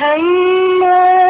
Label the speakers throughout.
Speaker 1: Hang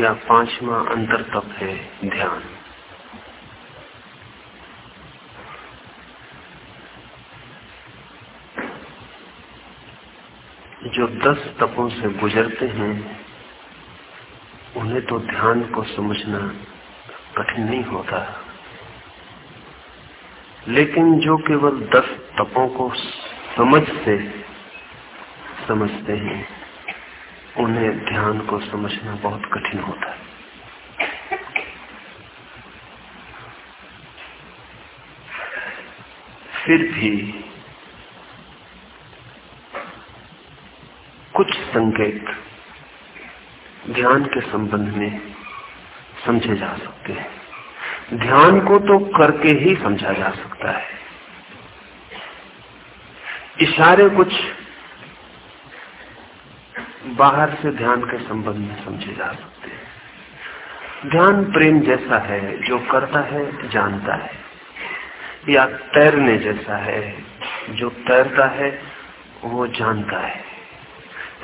Speaker 2: या पांचवा अंतर तप है ध्यान। जो दस तपों से गुजरते हैं, उन्हें तो ध्यान को समझना कठिन नहीं होता। लेकिन जो केवल दस तपों को समझ से समझते हैं उन्हें ध्यान को समझना बहुत कठिन होता है। फिर भी कुछ संकेत ध्यान के संबंध में समझे जा सकते हैं। ध्यान को तो करके ही समझा जा सकता है। इशारे कुछ बाहर से ध्यान के संबंध में समझे जा सकते हैं। ध्यान प्रेम जैसा है, जो करता है, जानता है। या तैरने जैसा है, जो तैरता है, वो जानता है।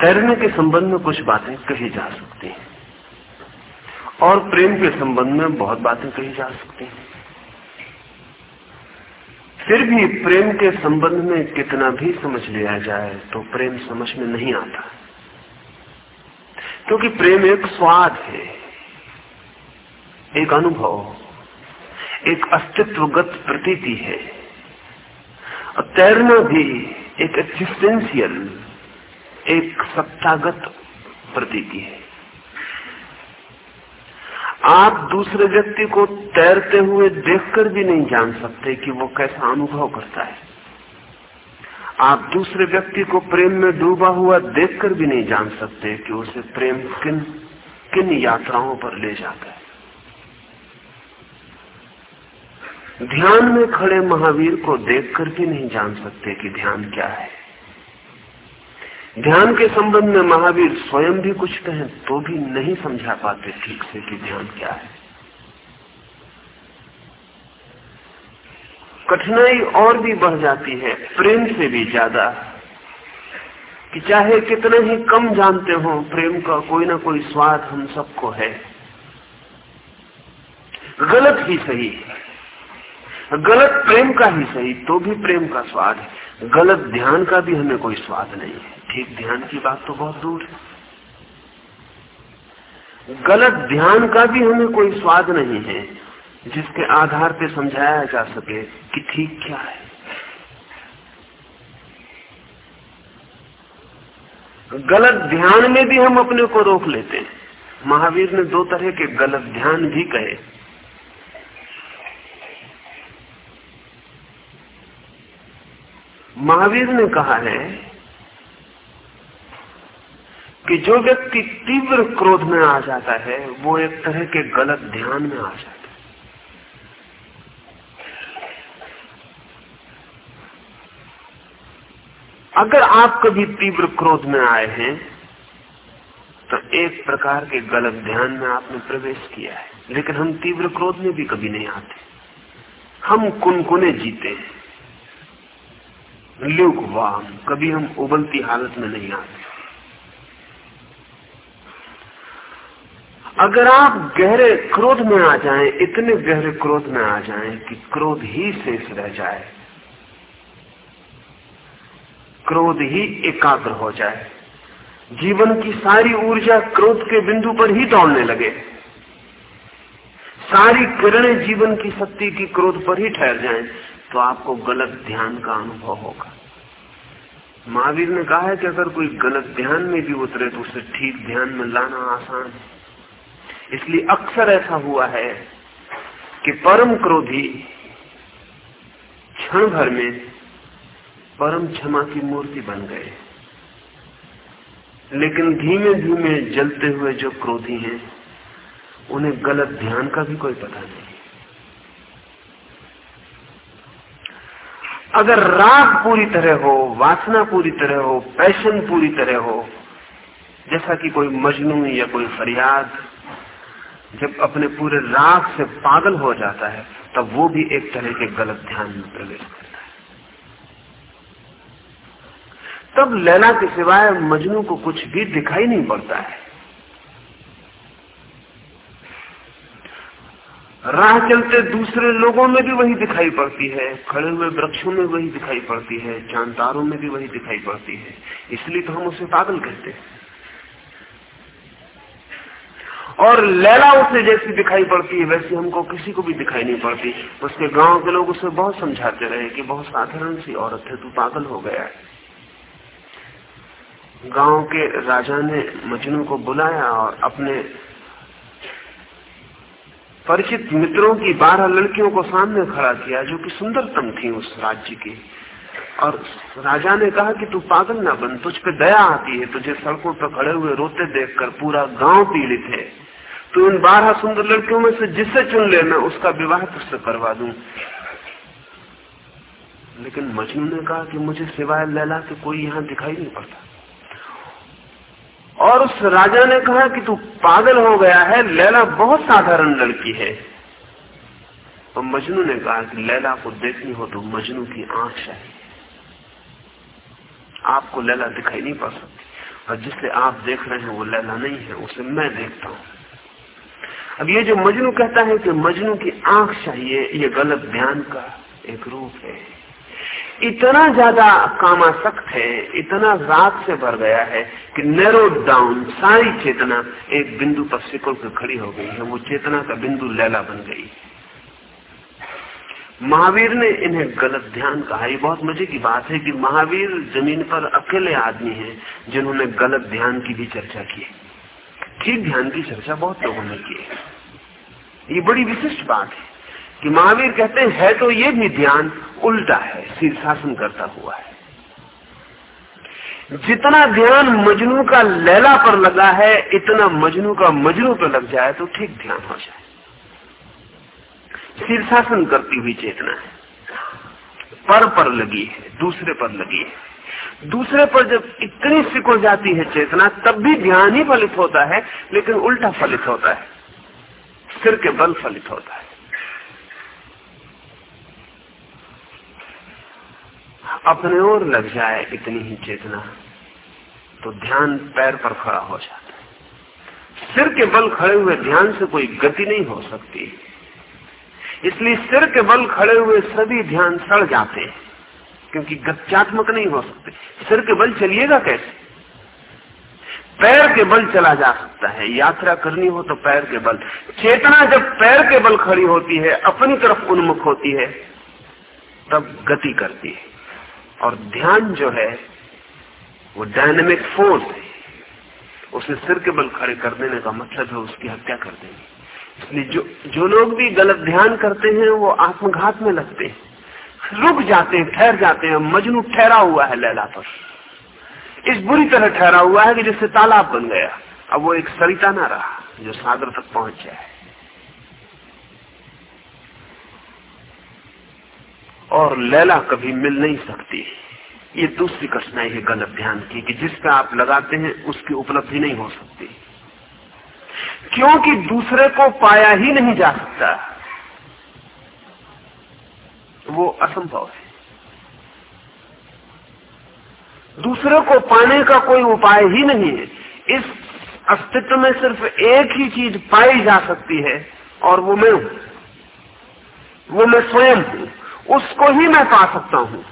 Speaker 2: तैरने के संबंध में कुछ बातें कही जा सकती हैं। और प्रेम के संबंध में बहुत बातें कही जा सकती हैं। फिर भी प्रेम के संबंध में कितना भी समझ लिया जाए तो प्रेम समझ में नहीं आता। क्योंकि प्रेम एक स्वाद है, एक अनुभव, एक अस्तित्वगत प्रतीति है। और तैरना भी एक एक्सिस्टेंशियल एक सत्तागत प्रतीति है। आप दूसरे व्यक्ति को तैरते हुए देखकर भी नहीं जान सकते कि वो कैसा अनुभव करता है। आप दूसरे व्यक्ति को प्रेम में डूबा हुआ देखकर भी नहीं जान सकते कि उसे प्रेम किन किन यात्राओं पर ले जाता है। ध्यान में खड़े महावीर को देखकर भी नहीं जान सकते कि ध्यान क्या है। ध्यान के संबंध में महावीर स्वयं भी कुछ कहें तो भी नहीं समझा पाते ठीक से कि ध्यान क्या है। कठिनाई और भी बढ़ जाती है, प्रेम से भी ज़्यादा। कि चाहे कितने ही कम जानते हो, प्रेम का कोई ना कोई स्वाद हम सबको है। गलत ही सही। गलत प्रेम का ही सही तो भी प्रेम का स्वाद है। गलत ध्यान का भी हमें कोई स्वाद नहीं है। ठीक, ध्यान की बात तो बहुत दूर है। गलत ध्यान का भी हमें कोई स्वाद नहीं है। जिसके आधार पे समझाया जा सके कि ठीक क्या है। गलत ध्यान में भी हम अपने को रोक लेते हैं। महावीर ने दो तरह के गलत ध्यान भी कहे। महावीर ने कहा है कि जो व्यक्ति तीव्र क्रोध में आ जाता है, वो एक तरह के गलत ध्यान में आ जाता है। अगर आप कभी तीव्र क्रोध में आए हैं तो एक प्रकार के गलत ध्यान में आपने प्रवेश किया है। लेकिन हम तीव्र क्रोध में भी कभी नहीं आते। हम कुनकुने जीते हैं। वाम कभी हम उबलती हालत में नहीं आते। अगर आप गहरे क्रोध में आ जाएँ, इतने गहरे क्रोध में आ जाएँ कि क्रोध ही शेष रह जाए। क्रोध ही एकाग्र हो जाए। जीवन की सारी ऊर्जा क्रोध के बिंदु पर ही दौड़ने लगे। सारी किरणें जीवन की शक्ति की क्रोध पर ही ठहर जाएँ, तो आपको गलत ध्यान का अनुभव होगा। महावीर ने कहा है कि अगर कोई गलत ध्यान में भी उतरे तो उसे ठीक ध्यान में लाना आसान है। इसलिए अक्सर ऐसा हुआ है कि परम क्रोधी क्षण भर में परम क्षमा की मूर्ति बन गए। लेकिन धीमे धीमे जलते हुए जो क्रोधी हैं, उन्हें गलत ध्यान का भी कोई पता नहीं। अगर राग पूरी तरह हो, वासना पूरी तरह हो, पैशन पूरी तरह हो, जैसा कि कोई मजनू या कोई फरियाद जब अपने पूरे राग से पागल हो जाता है, तब वो भी एक तरह के गलत ध्यान में प्रवेश है तब लैला के सिवाय मजनू को कुछ भी दिखाई नहीं पड़ता है। राह चलते दूसरे लोगों में भी वही दिखाई पड़ती है, खड़े हुए वृक्षों में वही दिखाई पड़ती है, चांतारों में भी वही दिखाई पड़ती है। इसलिए तो हम उसे पागल कहते हैं। और लैला उसे जैसी दिखाई पड़ती है, वैसी हमको किसी को भी दिखाई नहीं पड़ती। उसके गाँव के लोग उसे बहुत समझाते रहे कि बहुत साधारण सी औरत है, तू पागल हो गया है। गाँव के राजा ने मजनू को बुलाया और अपने परिचित मित्रों की बारह लड़कियों को सामने खड़ा किया, जो कि सुंदरतम थी उस राज्य की। और राजा ने कहा कि तू पागल ना बन, तुझ पे दया आती है, तुझे सड़कों पर खड़े हुए रोते देखकर पूरा गाँव पीड़ित है। तो इन बारह सुंदर लड़कियों में से जिससे चुन ले, मैं उसका विवाह तुझसे करवा दू। लेकिन मजनू ने कहा कि मुझे सिवाय लैला के कोई यहाँ दिखाई नहीं पड़ता। और उस राजा ने कहा कि तू पागल हो गया है, लैला बहुत साधारण लड़की है। तो मजनू ने कहा कि लैला को देखनी हो तो मजनू की आँख चाहिए। आपको लैला दिखाई नहीं पा सकती। और जिसे आप देख रहे हैं वो लैला नहीं है, उसे मैं देखता हूँ। अब ये जो मजनू कहता है कि मजनू की आँख चाहिए, ये गलत ध्यान का एक रूप है। इतना ज़्यादा कामासक्त है, इतना रात से भर गया है कि नैरो डाउन सारी चेतना एक बिंदु पर सिकुड़ कर खड़ी हो गई है, वो चेतना का बिंदु लैला बन गई। महावीर ने इन्हें गलत ध्यान कहा। ये बहुत मज़े की बात है कि महावीर ज़मीन पर अकेले आदमी हैं जिन्होंने गलत ध्यान की भी चर्चा की ठीक ध्यान की चर्चा बहुत लोगों ने की है। ये बड़ी विशिष्ट बात है। कि महावीर कहते हैं, है तो ये भी ध्यान उल्टा है, शीर्षासन करता हुआ है। जितना ध्यान मजनू का लैला पर लगा है, इतना मजनू का मजनू पर लग जाए तो ठीक ध्यान हो जाए। शीर्षासन करती हुई चेतना है। पर पर लगी है, दूसरे पर लगी है। दूसरे पर जब इतनी सिकुड़ जाती है चेतना, तब भी ध्यान ही फलित होता है, लेकिन उल्टा फलित होता है। सिर के बल फलित होता है। अपने ओर लग जाए इतनी ही चेतना तो ध्यान पैर पर खड़ा हो जाता है। सिर के बल खड़े हुए ध्यान से कोई गति नहीं हो सकती। इसलिए सिर के बल खड़े हुए सभी ध्यान सड़ जाते हैं, क्योंकि गत्यात्मक नहीं हो सकते। सिर के बल चलिएगा कैसे? पैर के बल चला जा सकता है। यात्रा करनी हो तो पैर के बल। चेतना जब पैर के बल खड़ी होती है, अपनी तरफ़ उन्मुख होती है, तब गति करती है। और ध्यान जो है, वो डायनेमिक फोर्स है। उसे सिर के बल खड़े कर देने का मतलब है, उसकी हत्या कर देनी। इसलिए जो जो लोग भी गलत ध्यान करते हैं, वो आत्मघात में लगते हैं। रुक जाते हैं, ठहर जाते हैं। मजनू ठहरा हुआ है लैला पर। इस बुरी तरह ठहरा हुआ है कि जिससे तालाब बन गया। अब वो एक सरिता ना रहा, जो सागर तक पहुँच जाए। और लैला कभी मिल नहीं सकती। ये दूसरी कठिनाई है गलत ध्यान की कि जिस पे आप लगाते हैं, उसकी उपलब्धि नहीं हो सकती। क्योंकि दूसरे को पाया ही नहीं जा सकता, वो असंभव है। दूसरे को पाने का कोई उपाय ही नहीं है। इस अस्तित्व में सिर्फ़ एक ही चीज़ पाई जा सकती है, और वो मैं हूँ। वो मैं स्वयं हूँ। उसको ही मैं पा सकता हूँ।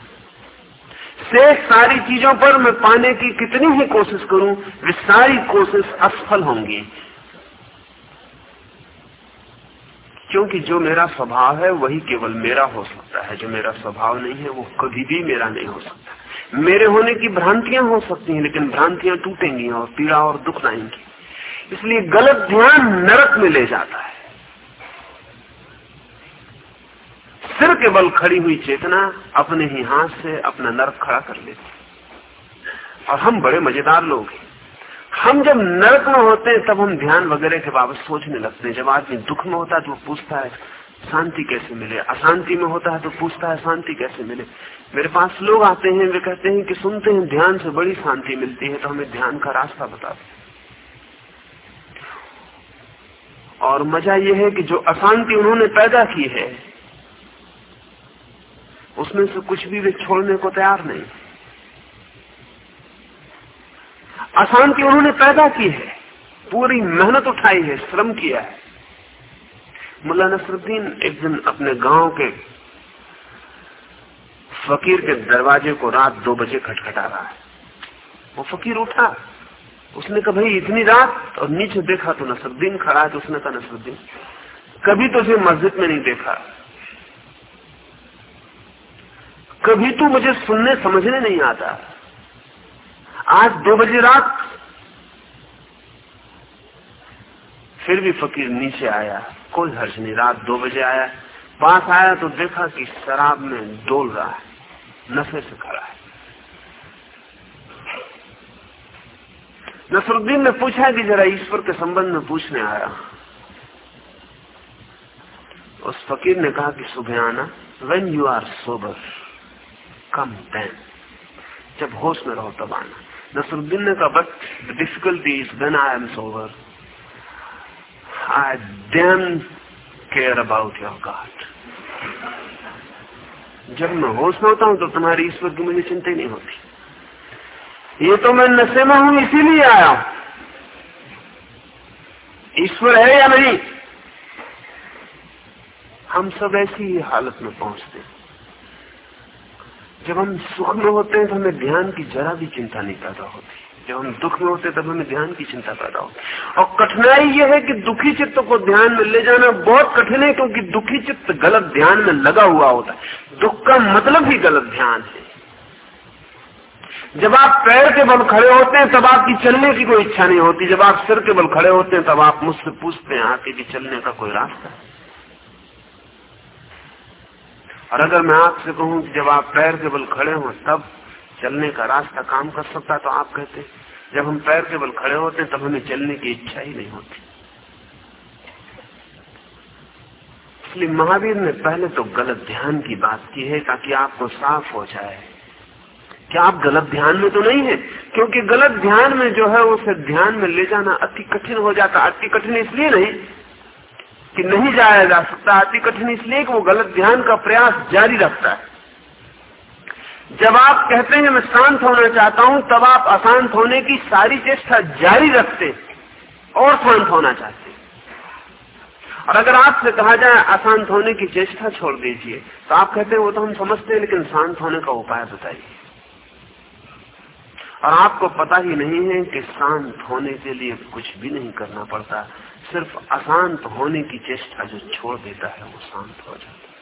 Speaker 2: शेष सारी चीज़ों पर मैं पाने की कितनी ही कोशिश करूँ, वे सारी कोशिश असफल होंगी। क्योंकि जो मेरा स्वभाव है, वही केवल मेरा हो सकता है। जो मेरा स्वभाव नहीं है, वो कभी भी मेरा नहीं हो सकता। मेरे होने की भ्रांतियाँ हो सकती हैं, लेकिन भ्रांतियाँ टूटेंगी और पीड़ा और दुख लाएँगी। इसलिए गलत ध्यान नरक में ले जाता है। सिर के बल खड़ी हुई चेतना अपने ही हाथ से अपना नर्क खड़ा कर लेती और हम बड़े मज़ेदार लोग हैं। हम जब नर्क में होते हैं, तब हम ध्यान वगैरह के बाबत सोचने लगते हैं। जब आदमी दुख में होता है तो वो पूछता है, शांति कैसे मिले? अशांति में होता है तो पूछता है, शांति कैसे मिले? मेरे पास लोग आते हैं, वे कहते हैं कि सुनते हैं, ध्यान से बड़ी शांति मिलती है तो हमें ध्यान का रास्ता बता और मज़ा यह है कि जो अशांति उन्होंने पैदा की है उसमें से कुछ भी वे छोड़ने को तैयार नहीं। अशांति उन्होंने पैदा की है, पूरी मेहनत उठाई है, श्रम किया है। मुला नसरुद्दीन एक दिन अपने गाँव के फकीर के दरवाजे को रात दो बजे खटखटा रहा है। वो फकीर उठा। उसने कहा, भाई, इतनी रात? और नीचे देखा तो नसरुद्दीन खड़ा है तो उसने कहा, नसरुद्दीन, कभी तुझे मस्जिद में नहीं देखा। कभी तू मुझे सुनने, समझने नहीं आता। आज दो बजे रात, फिर भी फकीर नीचे आया। कोई हर्ष नहीं, रात दो बजे आया। पास आया तो देखा कि शराब में डोल रहा है, नशे से खड़ा है। नसरुद्दीन ने पूछा कि जरा ईश्वर के संबंध में पूछने आया। उस फकीर ने कहा कि सुबह आना when you are sober come then जब होश में रहो तब आना। नसरुद्दीन ने कहा but difficulty is when I am sober I damn care about your god जब मैं होश में होता हूँ तो तुम्हारी ईश्वर की मुझे चिंता ही नहीं होती। ये तो मैं नशे में हूँ, इसीलिए आया हूँ। ईश्वर है या नहीं? हम सब ऐसी हालत में पहुँचते हैं। जब हम सुख में होते हैं तो हमें ध्यान की जरा भी चिंता नहीं पैदा होती। जब हम दुख में होते तब हमें ध्यान की चिंता पैदा होती और कठिनाई यह है कि दुखी चित्त को ध्यान में ले जाना बहुत कठिन है, क्योंकि दुखी चित्त गलत ध्यान में लगा हुआ होता है। दुख का मतलब ही गलत ध्यान है। जब आप पैर के बल खड़े होते हैं, तब आपकी चलने की कोई इच्छा नहीं होती। जब आप सिर के बल खड़े होते हैं, तब आप मुझसे पूछते हैं आके कि चलने का कोई रास्ता है? और अगर मैं आपसे कहूँ कि जब आप पैर के बल खड़े हो, तब चलने का रास्ता काम कर सकता तो आप कहते जब हम पैर के बल खड़े होते तब हमें चलने की इच्छा ही नहीं होती। इसलिए महावीर ने पहले तो गलत ध्यान की बात की है, ताकि आपको साफ़ हो जाए। क्या आप गलत ध्यान में तो नहीं है? क्योंकि गलत ध्यान में जो है, उसे ध्यान में ले जाना अति कठिन हो जाता। अति कठिन इसलिए नहीं कि नहीं जाया जा सकता, अति कठिन, इसलिए कि वो गलत ध्यान का प्रयास जारी रखता है। जब आप कहते हैं, मैं शांत होना चाहता हूँ, तब आप अशांत होने की सारी चेष्टा जारी रखते और शांत होना चाहते। और अगर आपसे कहा जाए, अशांत होने की चेष्टा छोड़ दीजिए तो आप कहते हैं, वो तो हम समझते हैं, लेकिन शांत होने का उपाय बताइए। और आपको पता ही नहीं है कि शांत होने के लिए कुछ भी नहीं करना पड़ता। सिर्फ़ अशांत होने की चेष्टा जो छोड़ देता है, वो शांत हो जाता है।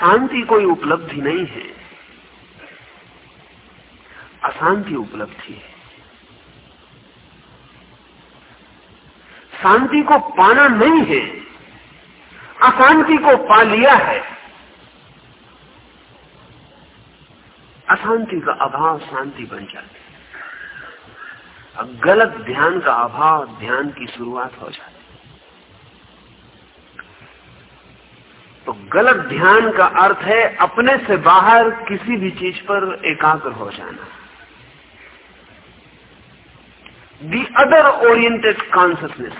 Speaker 2: शांति कोई उपलब्धि नहीं है। अशांति उपलब्धि है। शांति को पाना नहीं है। अशांति को पा लिया है। अशांति का अभाव शांति बन जाती है। गलत ध्यान का अभाव ध्यान की शुरुआत हो जाती तो गलत ध्यान का अर्थ है अपने से बाहर किसी भी चीज़ पर एकाग्र हो जाना। दी अदर ओरिएंटेड कॉन्सियसनेस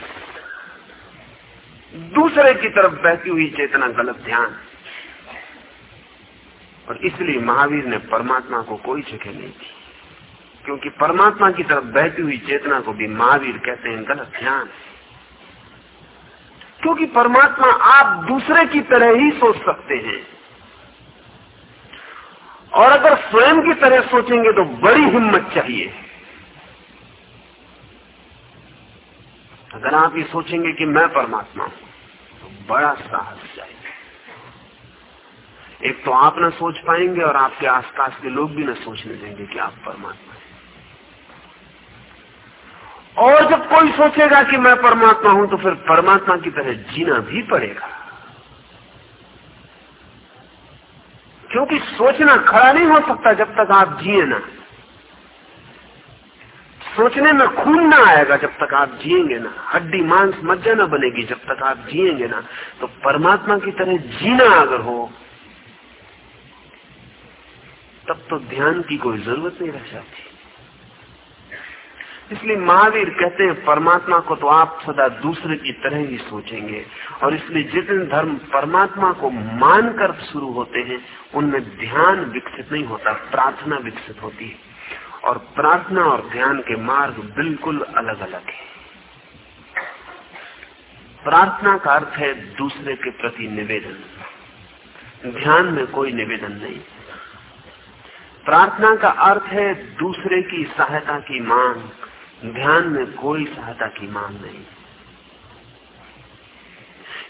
Speaker 2: दूसरे की तरफ़ बहती हुई चेतना गलत ध्यान। और इसलिए महावीर ने परमात्मा को कोई जगह नहीं दी। क्योंकि परमात्मा की तरफ़ बहती हुई चेतना को भी महावीर कहते हैं, गलत ध्यान। क्योंकि परमात्मा आप दूसरे की तरह ही सोच सकते हैं। और अगर स्वयं की तरह सोचेंगे तो बड़ी हिम्मत चाहिए। अगर आप ये सोचेंगे कि मैं परमात्मा हूँ तो बड़ा साहस चाहिए। एक तो आप ना सोच पाएँगे और आपके आसपास के लोग भी ना सोचने देंगे कि आप परमात्मा हैं। और जब कोई सोचेगा कि मैं परमात्मा हूँ तो फिर परमात्मा की तरह जीना भी पड़ेगा। क्योंकि सोचना खड़ा नहीं हो सकता जब तक आप जिए ना। सोचने में खून ना आएगा जब तक आप जिएँगे ना। हड्डी मांस मज्जा ना बनेगी जब तक आप जिएँगे ना। तो परमात्मा की तरह जीना अगर हो, तब तो ध्यान की कोई ज़रूरत नहीं रह जाती। इसलिए महावीर कहते हैं, परमात्मा को तो आप सदा दूसरे की तरह ही सोचेंगे। और इसलिए जितने धर्म परमात्मा को मानकर शुरू होते हैं, उनमें ध्यान विकसित नहीं होता, प्रार्थना विकसित होती है। और प्रार्थना और ध्यान के मार्ग बिल्कुल अलग अलग है। प्रार्थना का अर्थ है दूसरे के प्रति निवेदन। ध्यान में कोई निवेदन नहीं। प्रार्थना का अर्थ है दूसरे की सहायता की मांग ध्यान में कोई सहायता की मांग नहीं।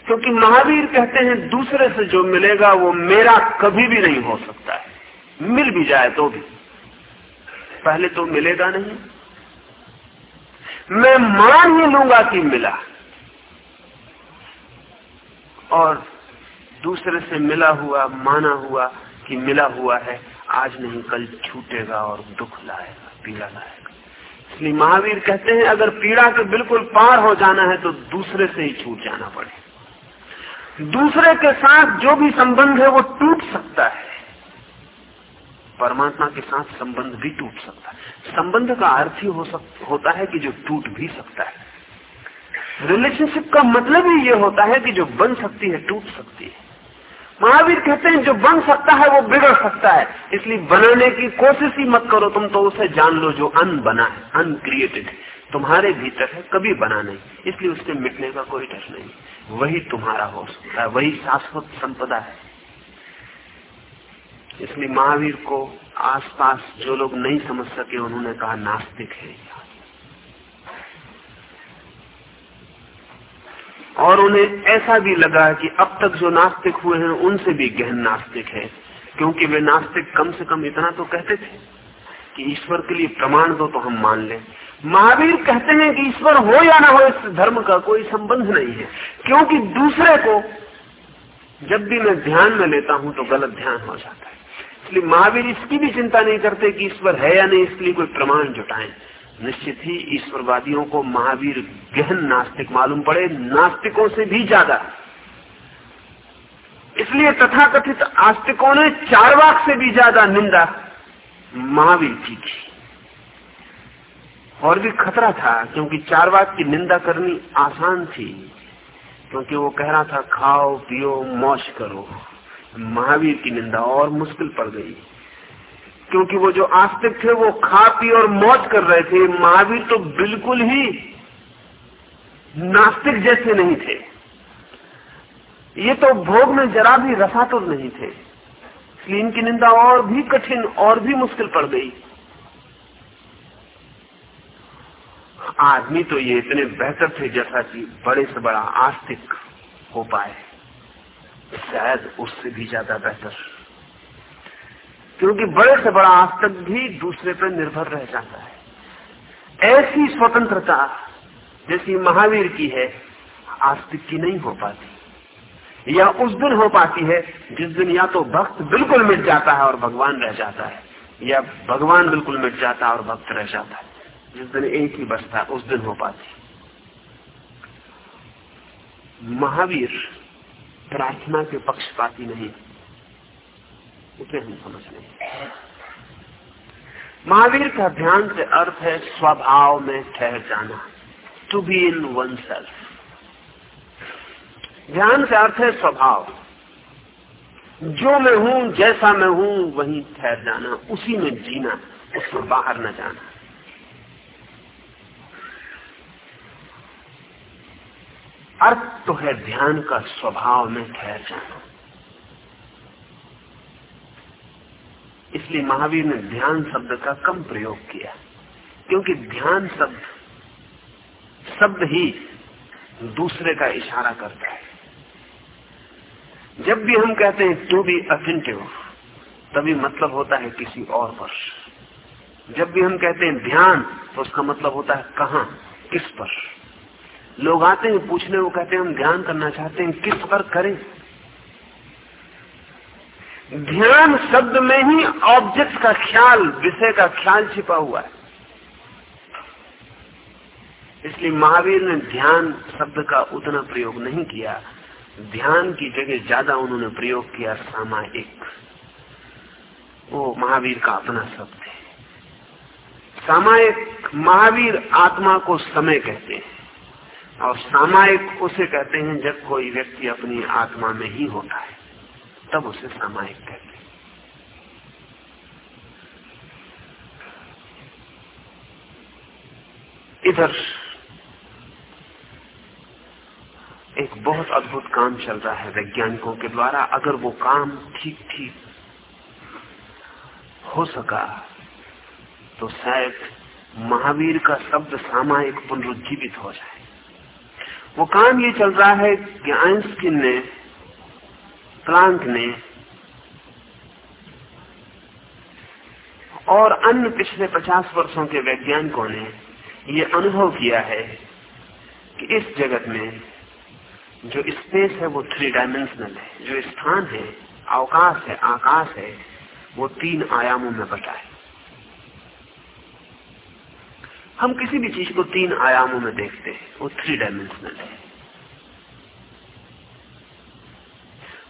Speaker 2: क्योंकि महावीर कहते हैं, दूसरे से जो मिलेगा वो मेरा कभी भी नहीं हो सकता है। मिल भी जाए तो भी। पहले तो मिलेगा नहीं। मैं मान ही लूँगा कि मिला। और दूसरे से मिला हुआ, माना हुआ कि मिला हुआ है, आज नहीं, कल छूटेगा और दुख लाएगा, पीड़ा लाएगा। इसलिए महावीर कहते हैं अगर पीड़ा के बिल्कुल पार हो जाना है तो दूसरे से ही छूट जाना पड़े। दूसरे के साथ जो भी संबंध है वो टूट सकता है। परमात्मा के साथ संबंध भी टूट सकता है। संबंध का अर्थ ही हो सक, होता है कि जो टूट भी सकता है। रिलेशनशिप का मतलब ही ये होता है कि जो बन सकती है टूट सकती है। महावीर कहते हैं, जो बन सकता है वो बिगड़ सकता है। इसलिए बनाने की कोशिश ही मत करो तुम तो उसे जान लो जो अन बना है अनक्रिएटेड है। तुम्हारे भीतर है, कभी बना नहीं। इसलिए उसके मिटने का कोई डर नहीं। वही तुम्हारा हो सकता है, वही शाश्वत संपदा है। इसलिए महावीर को आसपास जो लोग नहीं समझ सके, उन्होंने कहा, नास्तिक है और उन्हें ऐसा भी लगा कि अब तक जो नास्तिक हुए हैं, उनसे भी गहन नास्तिक है। क्योंकि वे नास्तिक कम से कम इतना तो कहते थे कि ईश्वर के लिए प्रमाण दो तो हम मान लें। महावीर कहते हैं कि ईश्वर हो या ना हो, इस धर्म का कोई संबंध नहीं है। क्योंकि दूसरे को जब भी मैं ध्यान में लेता हूँ तो गलत ध्यान हो जाता है। इसलिए महावीर इसकी भी चिंता नहीं करते कि ईश्वर है या नहीं, इसके लिए कोई प्रमाण जुटाएँ। निश्चित ही ईश्वरवादियों को महावीर गहन नास्तिक मालूम पड़े, नास्तिकों से भी ज़्यादा। इसलिए तथाकथित आस्तिकों ने चार वाक से भी ज़्यादा निंदा महावीर की। थी और भी खतरा था, क्योंकि चार वाक की निंदा करनी आसान थी, क्योंकि वो कह रहा था, खाओ, पियो, मौज करो। महावीर की निंदा और मुश्किल पड़ गई। क्योंकि वो जो आस्तिक थे, वो खा पी और मौज कर रहे थे। महावीर तो बिल्कुल ही नास्तिक जैसे नहीं थे। ये तो भोग में जरा भी रसातुर नहीं थे। इसलिए इनकी निंदा और भी कठिन और भी मुश्किल पड़ गई। आदमी तो ये इतने बेहतर थे जैसा कि बड़े से बड़ा आस्तिक हो पाए। शायद उससे भी ज़्यादा बेहतर। क्योंकि बड़े से बड़ा आज तक भी दूसरे पर निर्भर रह जाता है। ऐसी स्वतंत्रता जैसी महावीर की है आस्तिक की नहीं हो पाती। या उस दिन हो पाती है, जिस दिन या तो भक्त बिल्कुल मिट जाता है और भगवान रह जाता है, या भगवान बिल्कुल मिट जाता है और भक्त रह जाता है। जिस दिन एक ही बचता है, उस दिन हो पाती। महावीर प्रार्थना के पक्षपाती नहीं। उसे हम समझ लें। महावीर का ध्यान से अर्थ है, स्वभाव में ठहर जाना to be in oneself ध्यान से अर्थ है, स्वभाव। जो मैं हूँ, जैसा मैं हूँ, वहीं ठहर जाना, उसी में जीना, उसमें बाहर न जाना। अर्थ तो है, ध्यान का स्वभाव में ठहर जाना। इसलिए महावीर ने ध्यान शब्द का कम प्रयोग किया। क्योंकि ध्यान शब्द शब्द ही दूसरे का इशारा करता है। जब भी हम कहते हैं टू बी अथेंटिव तभी मतलब होता है किसी और पर। जब भी हम कहते हैं ध्यान तो उसका मतलब होता है कहा, किस पर। लोग आते हैं, पूछने वो कहते हैं, हम ध्यान करना चाहते हैं, किस पर करें। ध्यान शब्द में ही ऑब्जेक्ट का ख्याल, विषय का ख्याल छिपा हुआ है। इसलिए महावीर ने ध्यान शब्द का उतना प्रयोग नहीं किया। ध्यान की जगह ज़्यादा उन्होंने प्रयोग किया सामायिक। वो महावीर का अपना शब्द है। सामायिक महावीर आत्मा को समय कहते हैं। और सामायिक उसे कहते हैं जब कोई व्यक्ति अपनी आत्मा में ही होता है। तब उसे सामायिक कहते हैं इधर एक बहुत अद्भुत काम चल रहा है वैज्ञानिकों के द्वारा। अगर वो काम ठीक ठीक हो सका तो शायद महावीर का शब्द सामायिक पुनरुज्जीवित हो जाए। वो काम ये चल रहा है कि आइंस्टीन ने प्लांक ने और अन्य पिछले पचास वर्षों के वैज्ञानिकों ने यह अनुभव किया है कि इस जगत में जो स्पेस है, वो थ्री डायमेंशनल है। जो स्थान है, अवकाश है, आकाश है, वो तीन आयामों में बटा है। हम किसी भी चीज़ को तीन आयामों में देखते हैं, वो थ्री डायमेंशनल है।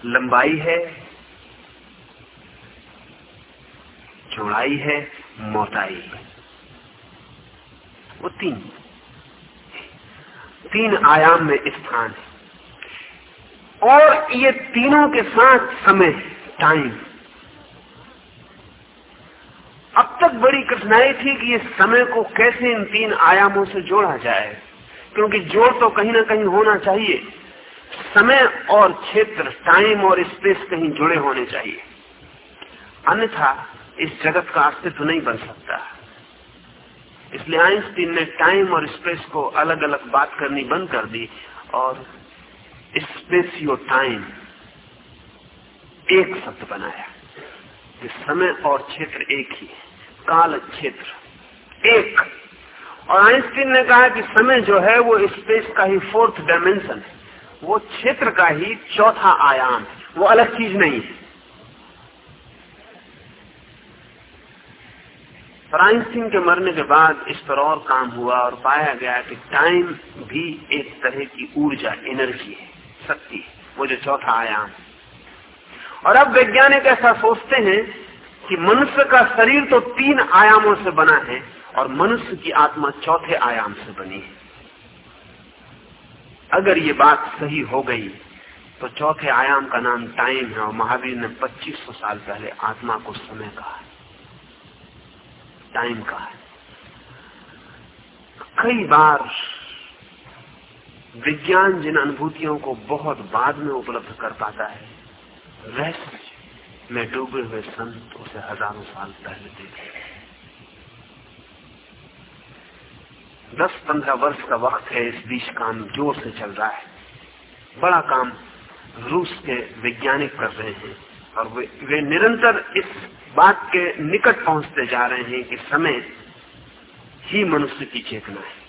Speaker 2: लंबाई है, चौड़ाई है, मोटाई वो तीन तीन आयाम में स्थान है। और ये तीनों के साथ समय टाइम अब तक बड़ी कठिनाई थी कि इस समय को कैसे इन तीन आयामों से जोड़ा जाए, क्योंकि जोड़ तो कहीं ना कहीं होना चाहिए। समय और क्षेत्र टाइम और स्पेस कहीं जुड़े होने चाहिए। अन्यथा इस जगत का अस्तित्व नहीं बन सकता। इसलिए आइंस्टीन ने टाइम और स्पेस को अलग अलग बात करनी बंद कर दी और स्पेसियो टाइम एक शब्द बनाया कि समय और क्षेत्र एक ही काल क्षेत्र एक। और आइंस्टीन ने कहा कि समय जो है वो स्पेस का ही फोर्थ डायमेंशन है। वो क्षेत्र का ही चौथा आयाम है। वो अलग चीज़ नहीं है। पर आइंस्टीन के मरने के बाद इस पर और काम हुआ और पाया गया कि टाइम भी एक तरह की ऊर्जा एनर्जी है, शक्ति वो जो चौथा आयाम और अब वैज्ञानिक ऐसा सोचते हैं कि मनुष्य का शरीर तो तीन आयामों से बना है और मनुष्य की आत्मा चौथे आयाम से बनी है। अगर ये बात सही हो गई तो चौथे आयाम का नाम टाइम है और महावीर ने 2500 साल पहले आत्मा को समय कहा टाइम कहा कई बार विज्ञान जिन अनुभूतियों को बहुत बाद में उपलब्ध कर पाता है रहस्य में डूबे हुए संत उसे हज़ारों साल पहले देखे दस पंद्रह वर्ष का वक्त है इस बीच काम ज़ोर से चल रहा है। बड़ा काम रूस के वैज्ञानिक कर रहे हैं और वे, वे निरंतर इस बात के निकट पहुँचते जा रहे हैं कि समय ही मनुष्य की चेतना है।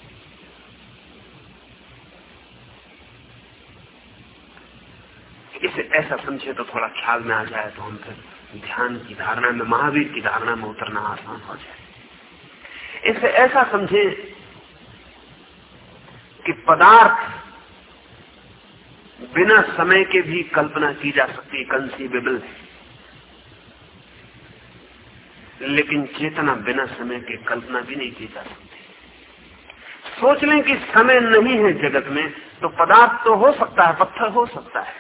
Speaker 2: इसे ऐसा समझे तो थोड़ा ख्याल में आ जाए तो हम फिर ध्यान की धारणा में महावीर की धारणा में उतरना आसान हो जाए। इसे ऐसा समझे कि पदार्थ बिना समय के भी कल्पना की जा सकती कंसीवेबल है। लेकिन चेतना बिना समय के कल्पना भी नहीं की जा सकती। सोच लें कि समय नहीं है जगत में तो पदार्थ तो हो सकता है, पत्थर हो सकता है,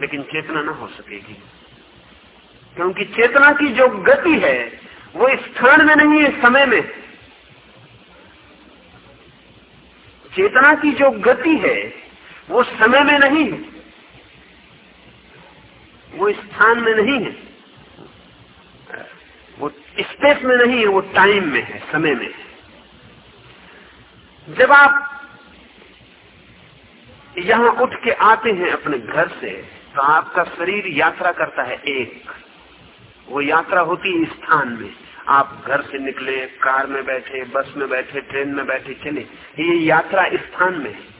Speaker 2: लेकिन चेतना ना हो सकेगी। क्योंकि चेतना की जो गति है, वो स्थान में नहीं है, समय में। चेतना की जो गति है, वो समय में नहीं है। वो स्थान में नहीं है। वो स्पेस में नहीं है, वो टाइम में है, समय में है। जब आप यहाँ उठ के आते हैं अपने घर से तो आपका शरीर यात्रा करता है एक। वो यात्रा होती है स्थान में। आप घर से निकले, कार में बैठे, बस में बैठे, ट्रेन में बैठे, चले। ये यात्रा स्थान में है।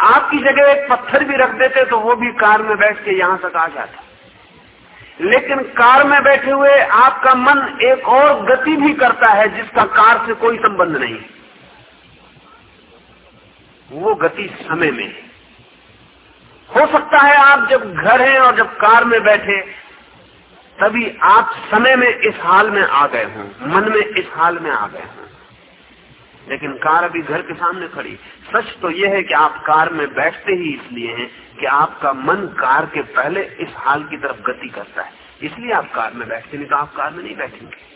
Speaker 2: आपकी जगह एक पत्थर भी रख देते तो वो भी कार में बैठ के यहाँ तक आ जाता। लेकिन कार में बैठे हुए आपका मन एक और गति भी करता है जिसका कार से कोई संबंध नहीं वो गति समय में है सकता है आप जब घर हैं और जब कार में बैठे तभी आप समय में इस हाल में आ गए हों, मन में इस हाल में आ गए हों। लेकिन कार अभी घर के सामने खड़ी। सच तो यह है कि आप कार में बैठते ही इसलिए हैं कि आपका मन कार के पहले इस हाल की तरफ़ गति करता है। इसलिए आप कार में बैठते, नहीं तो आप कार में नहीं बैठेंगे।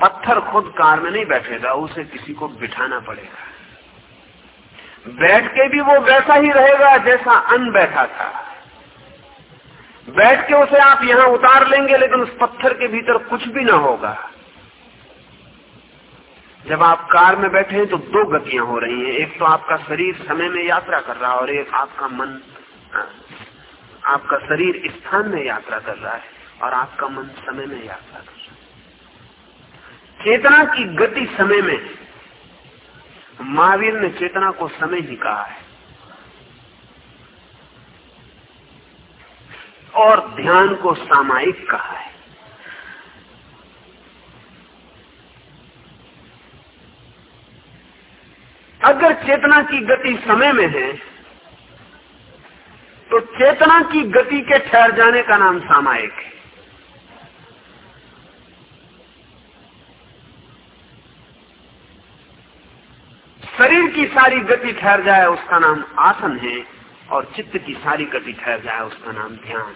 Speaker 2: पत्थर खुद कार में नहीं बैठेगा, उसे किसी को बिठाना पड़ेगा। बैठ के भी वो वैसा ही रहेगा जैसा अन बैठा था। बैठ के उसे आप यहाँ उतार लेंगे, लेकिन उस पत्थर के भीतर कुछ भी ना होगा। जब आप कार में बैठे हैं तो दो गतियाँ हो रही हैं। एक तो आपका शरीर समय में यात्रा कर रहा है, और एक आपका मन आपका शरीर स्थान में यात्रा कर रहा है, और आपका मन समय में यात्रा कर रहा है। चेतना की गति समय में। महावीर ने चेतना को समय ही कहा है। और ध्यान को सामायिक कहा है। अगर चेतना की गति समय में है तो चेतना की गति के ठहर जाने का नाम सामायिक है। शरीर की सारी गति ठहर जाए, उसका नाम आसन है। और चित्त की सारी गति ठहर जाए, उसका नाम ध्यान।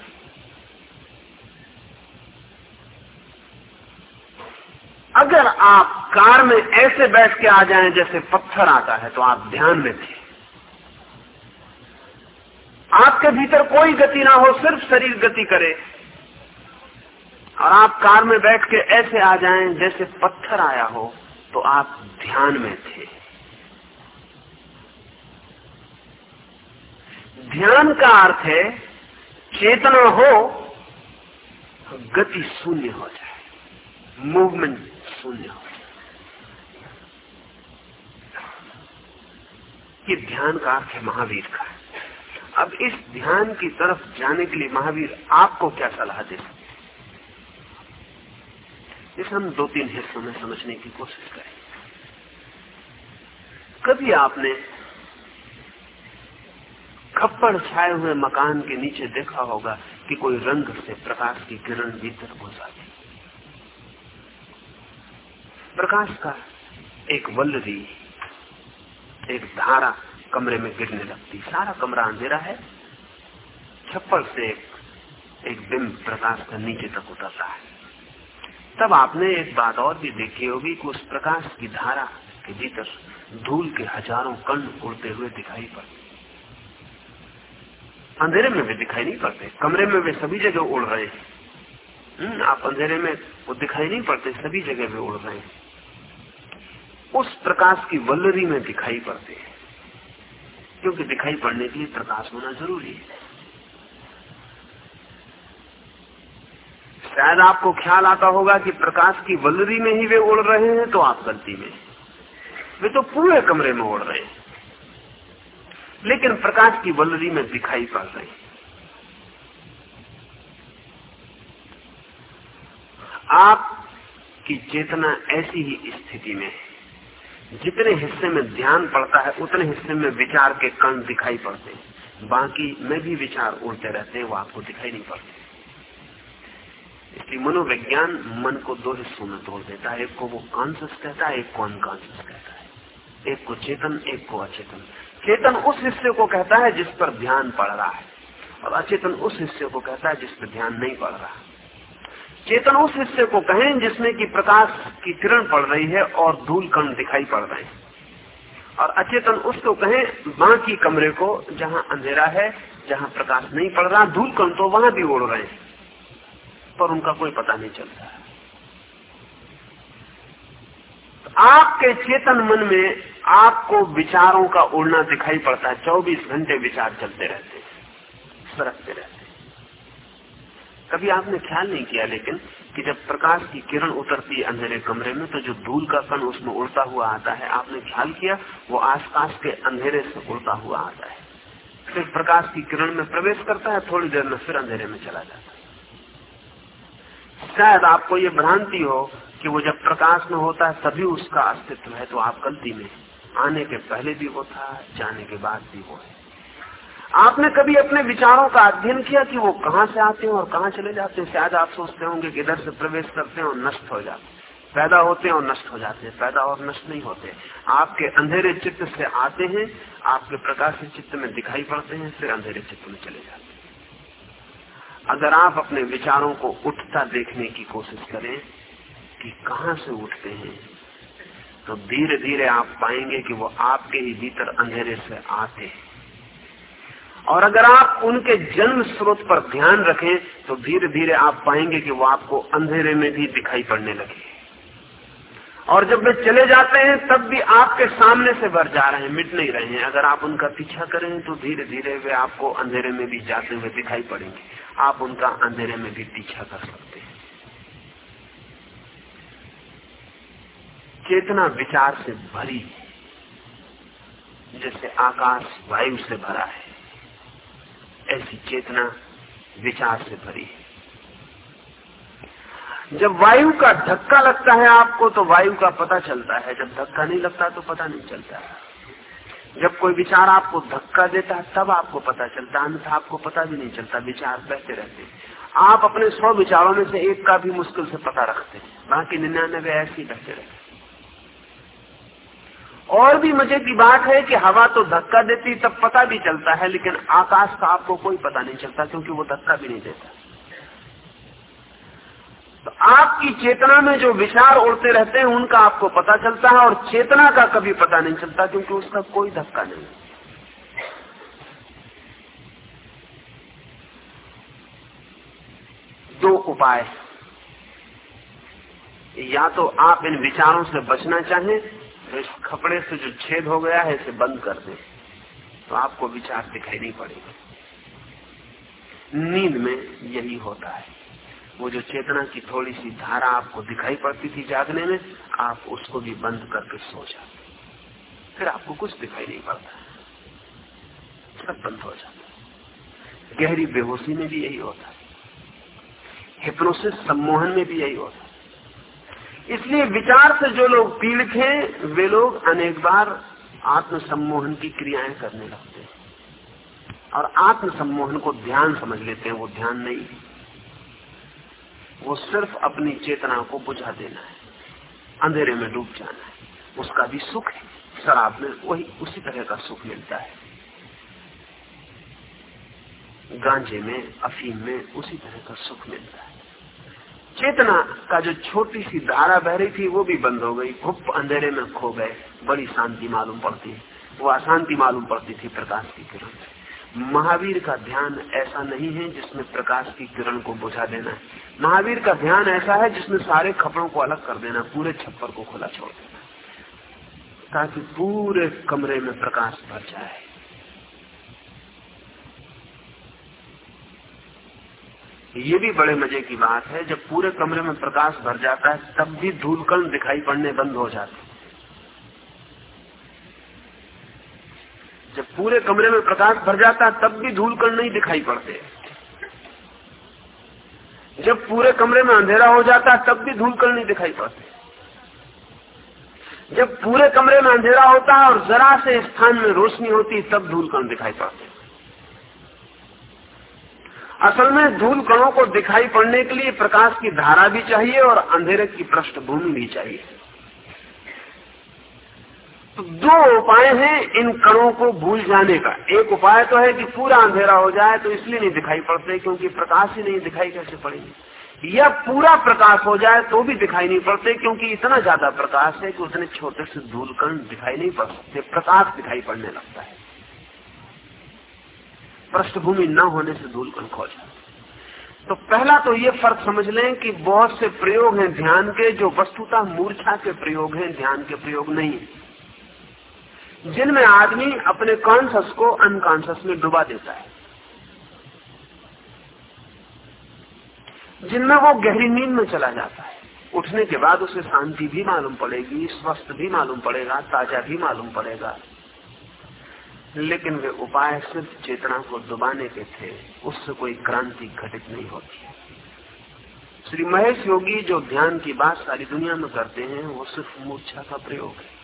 Speaker 2: अगर आप कार में ऐसे बैठ के आ जाएँ जैसे पत्थर आता है तो आप ध्यान में थे। आपके भीतर कोई गति ना हो, सिर्फ़ शरीर गति करे। और आप कार में बैठ के ऐसे आ जाएँ जैसे पत्थर आया हो तो आप ध्यान में थे। ध्यान का अर्थ है, चेतना हो, गति शून्य हो जाए मूवमेंट शून्य हो जाए। ये ध्यान का अर्थ है महावीर का। अब इस ध्यान की तरफ़ जाने के लिए महावीर आपको क्या सलाह दे सकते इसे हम दो तीन हिस्सों में समझने की कोशिश करें। कभी आपने खप्पड़ छाए हुए मकान के नीचे देखा होगा कि कोई रंग से प्रकाश की किरण भीतर घुस आती प्रकाश का एक वल्लरी, एक धारा कमरे में गिरने लगती। सारा कमरा अंधेरा है। छप्पड़ से एक एक बिंब प्रकाश का नीचे तक उतरता है। तब आपने एक बात और भी देखी होगी कि उस प्रकाश की धारा के भीतर धूल के हज़ारों कण उड़ते हुए दिखाई पड़ते अंधेरे में भी दिखाई नहीं पड़ते। कमरे में वे सभी जगह उड़ रहे हैं। हम्म, आप अंधेरे में वो दिखाई नहीं पड़ते सभी जगह वे उड़ रहे हैं। उस प्रकाश की वल्लरी में दिखाई पड़ते हैं। क्योंकि दिखाई पड़ने के लिए प्रकाश होना ज़रूरी है। शायद आपको ख्याल आता होगा कि प्रकाश की वल्लरी में ही वे उड़ रहे हैं तो आप गलती में वे तो पूरे कमरे में उड़ रहे हैं। लेकिन प्रकाश की वल्लरी में दिखाई पड़ रही। आपकी चेतना ऐसी ही स्थिति में है। जितने हिस्से में ध्यान पड़ता है, उतने हिस्से में विचार के कण दिखाई पड़ते हैं। बाकी में भी विचार उड़ते रहते हैं, वो आपको दिखाई नहीं पड़ते। इसलिए मनोविज्ञान मन को दो हिस्सों में तोड़ देता है। एक को वो कॉन्सियस कहता है, एक को अनकॉन्सियस कहता है। एक को चेतन, एक को अचेतन। चेतन उस हिस्से को कहता है जिस पर ध्यान पड़ रहा है। और अचेतन उस हिस्से को कहता है जिस पर ध्यान नहीं पड़ रहा। चेतन उस हिस्से को कहें जिसमें कि प्रकाश की किरण पड़ रही है और धूल कण दिखाई पड़ रहे हैं। और अचेतन उसको कहें बाकी कमरे को, जहाँ अंधेरा है, जहाँ प्रकाश नहीं पड़ रहा धूल कण तो वहाँ भी उड़ रहे हैं। पर उनका कोई पता नहीं चलता। तो आपके चेतन मन में आपको विचारों का उड़ना दिखाई पड़ता है। 24 घंटे विचार चलते रहते सरकते रहते कभी आपने ख्याल नहीं किया लेकिन कि जब प्रकाश की किरण उतरती है अंधेरे कमरे में तो जो धूल का कण उसमें उड़ता हुआ आता है, आपने ख्याल किया? वो आसपास के अंधेरे से उड़ता हुआ आता है। फिर प्रकाश की किरण में प्रवेश करता है, थोड़ी देर में फिर अंधेरे में चला जाता है। शायद आपको ये भ्रांति हो कि वो जब प्रकाश में होता है, तभी उसका अस्तित्व है तो आप गलती में आने के पहले भी वो था जाने के बाद भी वो है। आपने कभी अपने विचारों का अध्ययन किया कि वो कहाँ से आते हैं और कहाँ चले जाते हैं? शायद आप सोचते होंगे कि इधर से प्रवेश करते हैं और नष्ट हो जाते पैदा होते हैं और नष्ट हो जाते हैं। पैदा और नष्ट नहीं होते। आपके अंधेरे चित्त से आते हैं, आपके प्रकाशित चित्त में दिखाई पड़ते हैं, फिर अंधेरे चित्त में चले जाते हैं। अगर आप अपने विचारों को उठता देखने की कोशिश करें कि कहाँ से उठते हैं तो धीरे धीरे आप पाएँगे कि वो आपके ही भीतर अंधेरे से आते हैं। और अगर आप उनके जन्म स्रोत पर ध्यान रखें तो धीरे धीरे आप पाएँगे कि वो आपको अंधेरे में भी दिखाई पड़ने लगे और जब वे चले जाते हैं, तब भी आपके सामने से भर जा रहे हैं, मिट नहीं रहे हैं। अगर आप उनका पीछा करें तो धीरे धीरे वे आपको अंधेरे में भी जाते हुए दिखाई पड़ेंगे। आप उनका अंधेरे में भी पीछा कर सकते हैं चेतना विचार से भरी, जैसे आकाश वायु से भरा है, ऐसी चेतना विचार से भरी है। जब वायु का धक्का लगता है आपको तो वायु का पता चलता है। जब धक्का नहीं लगता तो पता नहीं चलता। है जब कोई विचार आपको धक्का देता है तब आपको पता चलता। है अन्यथा आपको पता भी नहीं चलता, विचार बहते रहते आप अपने सौ विचारों में से एक का भी मुश्किल से पता रखते हैं। बाकी निन्यानवे ऐसे ही बहते रहते और भी मज़े की बात है कि हवा तो धक्का देती, तब पता भी चलता है, लेकिन आकाश का आपको कोई पता नहीं चलता, क्योंकि वो धक्का भी नहीं देता। तो आपकी चेतना में जो विचार उड़ते रहते हैं, उनका आपको पता चलता है, और चेतना का कभी पता नहीं चलता, क्योंकि उसका कोई धक्का नहीं। दो उपाय। या तो आप इन विचारों से बचना चाहें तो इस कपड़े से जो छेद हो गया है, इसे बंद कर दे। तो आपको विचार दिखाई नहीं पड़ेगा। नींद में यही होता है। वो जो चेतना की थोड़ी सी धारा आपको दिखाई पड़ती थी जागने में, आप उसको भी बंद करके सो जाते फिर आपको कुछ दिखाई नहीं पड़ता। सब बंद हो जाता गहरी बेहोशी में भी यही होता है। हिप्नोसिस सम्मोहन में भी यही होता है। इसलिए विचार से जो लोग पीड़ित हैं, वे लोग अनेक बार आत्म सम्मोहन की क्रियाएँ करने लगते हैं। और आत्म सम्मोहन को ध्यान समझ लेते हैं, वो ध्यान नहीं वो सिर्फ़ अपनी चेतना को बुझा देना है। अंधेरे में डूब जाना है। उसका भी सुख है। शराब में वही, उसी तरह का सुख मिलता है। गांजे में, अफीम में उसी तरह का सुख मिलता है। चेतना का जो छोटी सी धारा बह रही थी, वो भी बंद हो गई। गुप्त अंधेरे में खो गए। बड़ी शांति मालूम पड़ती। है वो अशांति मालूम पड़ती थी प्रकाश की किरण महावीर का ध्यान ऐसा नहीं है जिसमें प्रकाश की किरण को बुझा देना है। महावीर का ध्यान ऐसा है जिसमें सारे खपड़ों को अलग कर देना पूरे छप्पर को खुला छोड़ देना ताकि पूरे कमरे में प्रकाश भर जाए। ये भी बड़े मज़े की बात है, जब पूरे कमरे में प्रकाश भर जाता है, तब भी धूलकण दिखाई पड़ने बंद हो जाते जब पूरे कमरे में प्रकाश भर जाता है, तब भी धूल कण नहीं दिखाई पड़ते। जब पूरे कमरे में अंधेरा हो जाता है, तब भी धूल कण नहीं दिखाई पड़ते। जब पूरे कमरे में अंधेरा होता है और जरा से स्थान में रोशनी होती, तब धूल कण दिखाई पड़ते। असल में धूल कणों को दिखाई पड़ने के लिए प्रकाश की धारा भी चाहिए और अंधेरे की पृष्ठभूमि भी चाहिए। तो दो उपाय हैं इन कणों को भूल जाने का। एक उपाय तो है कि पूरा अंधेरा हो जाए तो इसलिए नहीं दिखाई पड़ते क्योंकि प्रकाश ही नहीं दिखाई कैसे पड़ेंगे। या पूरा प्रकाश हो जाए तो भी दिखाई नहीं पड़ते क्योंकि इतना ज़्यादा प्रकाश है कि उतने छोटे से धूल कण दिखाई नहीं पड़ सकते प्रकाश दिखाई पड़ने लगता है। पृष्ठभूमि न होने से धूल कण खो जाते तो पहला तो ये फ़र्क समझ लें कि बहुत से प्रयोग हैं ध्यान के, जो वस्तुतः मूर्छा के प्रयोग हैं, ध्यान के प्रयोग नहीं जिनमें आदमी अपने कॉन्सियस को अनकॉन्सियस में डुबा देता है। जिनमें वो गहरी नींद में चला जाता है। उठने के बाद उसे शांति भी मालूम पड़ेगी, स्वस्थ भी मालूम पड़ेगा, ताज़ा भी मालूम पड़ेगा। लेकिन वे उपाय सिर्फ़ चेतना को दबाने के थे, उससे कोई क्रांति घटित नहीं होती। श्री महेश योगी जो ध्यान की बात सारी दुनिया में करते हैं, वो सिर्फ़ मूर्छा का प्रयोग है।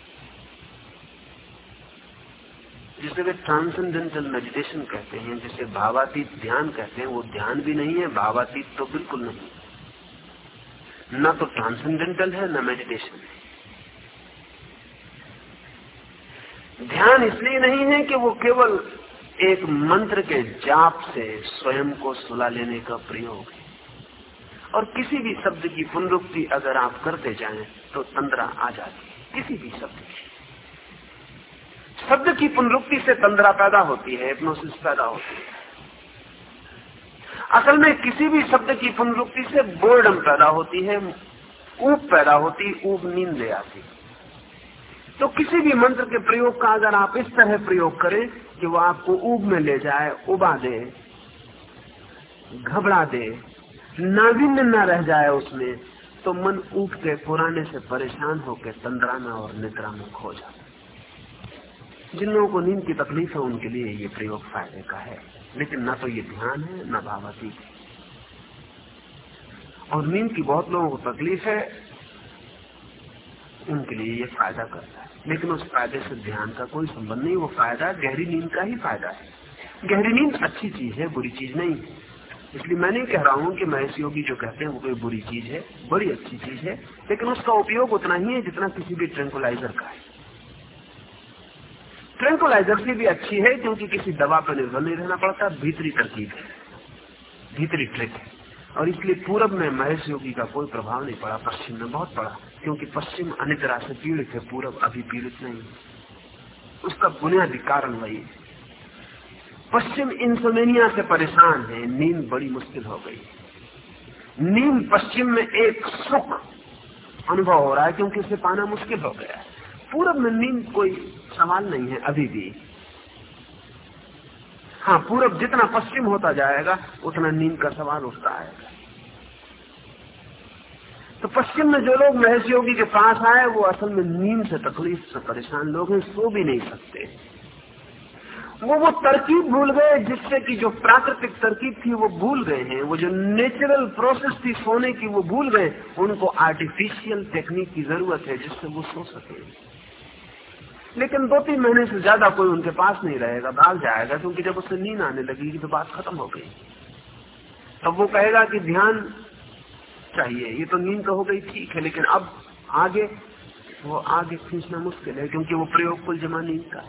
Speaker 2: जिसे वे ट्रांसेंडेंटल मेडिटेशन कहते हैं, जिसे भावातीत ध्यान कहते हैं, वो ध्यान भी नहीं है, भावातीत तो बिल्कुल नहीं। न तो ट्रांसेंडेंटल है, न मेडिटेशन है। ध्यान इसलिए नहीं है कि वो केवल एक मंत्र के जाप से स्वयं को सुला लेने का प्रयोग है। और किसी भी शब्द की पुनरुक्ति अगर आप करते जाएँ तो तंद्रा आ जाती है। किसी भी शब्द की। शब्द की पुनरुक्ति से तंद्रा पैदा होती है हिप्नोसिस पैदा होती है। असल में किसी भी शब्द की पुनरुक्ति से बोर्डम पैदा होती है, ऊब पैदा होती ऊब नींद ले आती है। तो किसी भी मंत्र के प्रयोग का अगर आप इस तरह प्रयोग करें कि वो आपको ऊब में ले जाए, उबा दे, घबरा दे, नाविन्य न रह जाए उसमें तो मन ऊब के पुराने से परेशान होकर तंद्रा में और निद्रा में खो जाता जिन लोगों को नींद की तकलीफ़ है, उनके लिए ये प्रयोग फ़ायदे का है। लेकिन न तो ये ध्यान है, न भावती और नींद की बहुत लोगों को तकलीफ़ है, उनके लिए ये फ़ायदा करता है। लेकिन उस फ़ायदे से ध्यान का कोई संबंध नहीं, वो फ़ायदा गहरी नींद का ही फ़ायदा है। गहरी नींद अच्छी चीज़ है, बुरी चीज़ नहीं। इसलिए मैं नहीं कह रहा हूँ कि महेश योगी जो कहते हैं वो कोई बुरी चीज़ है, बड़ी अच्छी चीज़ है, लेकिन उसका उपयोग उतना ही है जितना किसी भी ट्रेंकुलाइजर का है। ट्रेंकुलाइजर से भी अच्छी है, क्योंकि किसी दवा पर निर्भर नहीं रहना पड़ता, भीतरी तरकीब है, भीतरी ट्रिक है। और इसलिए पूरब में महेश योगी का कोई प्रभाव नहीं पड़ा, पश्चिम में बहुत पड़ा, क्योंकि पश्चिम अनिद्रा से पीड़ित है, पूरब अभी पीड़ित नहीं उसका बुनियादी कारण वही पश्चिम इंसोमेनिया से परेशान है, नींद बड़ी मुश्किल हो गई। नींद पश्चिम में एक सुख अनुभव हो रहा है, क्योंकि उसे पाना मुश्किल हो गया है। पूरब में नींद कोई सवाल नहीं है, अभी भी। हाँ पूरब जितना पश्चिम होता जाएगा, उतना नींद का सवाल उठता है। तो पश्चिम में जो लोग महेश योगी के पास आए, वो असल में नींद से तकलीफ़ से परेशान लोग हैं, सो भी नहीं सकते। वो वो तरकीब भूल गए, जिससे कि जो प्राकृतिक तरकीब थी, वो भूल गए हैं। वो जो नेचुरल प्रोसेस थी सोने की, वो भूल गए। उनको आर्टिफिशियल टेक्निक की ज़रूरत है, जिससे वो सो सके। लेकिन दो तीन महीने से ज़्यादा कोई उनके पास नहीं रहेगा, भाग जाएगा, क्योंकि जब उससे नींद आने लगेगी तो बात खत्म हो गई। तब वो कहेगा कि ध्यान चाहिए, ये तो नींद तो हो गई, ठीक है, लेकिन अब आगे, वो आगे खींचना मुश्किल है, क्योंकि वो प्रयोग कुल जमा नींद का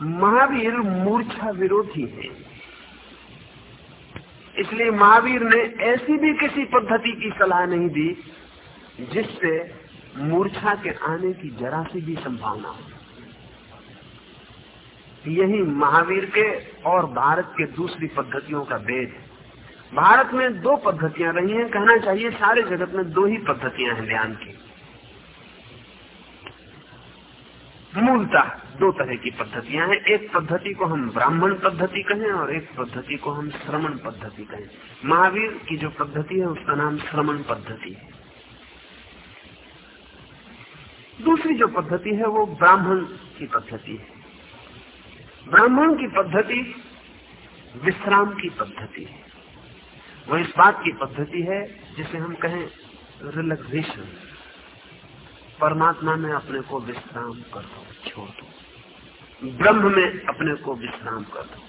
Speaker 2: महावीर मूर्छा विरोधी है। इसलिए महावीर ने ऐसी भी किसी पद्धति की सलाह नहीं दी जिससे मूर्छा के आने की जरा सी भी संभावना हो। यही महावीर के और भारत के दूसरी पद्धतियों का भेद है। भारत में दो पद्धतियाँ रही हैं, कहना चाहिए सारे जगत में दो ही पद्धतियाँ हैं ध्यान की। मूलतः दो तरह की पद्धतियाँ हैं। एक पद्धति को हम ब्राह्मण पद्धति कहें और एक पद्धति को हम श्रमण पद्धति कहें। महावीर की जो पद्धति है, उसका नाम श्रमण पद्धति है। दूसरी जो पद्धति है, वो ब्राह्मण की पद्धति है। ब्राह्मण की पद्धति विश्राम की पद्धति है। वो इस बात की पद्धति है, जिसे हम कहें रिलैक्सेशन परमात्मा में अपने को विश्राम कर दो, छोड़ दो। ब्रह्म में अपने को विश्राम कर दो।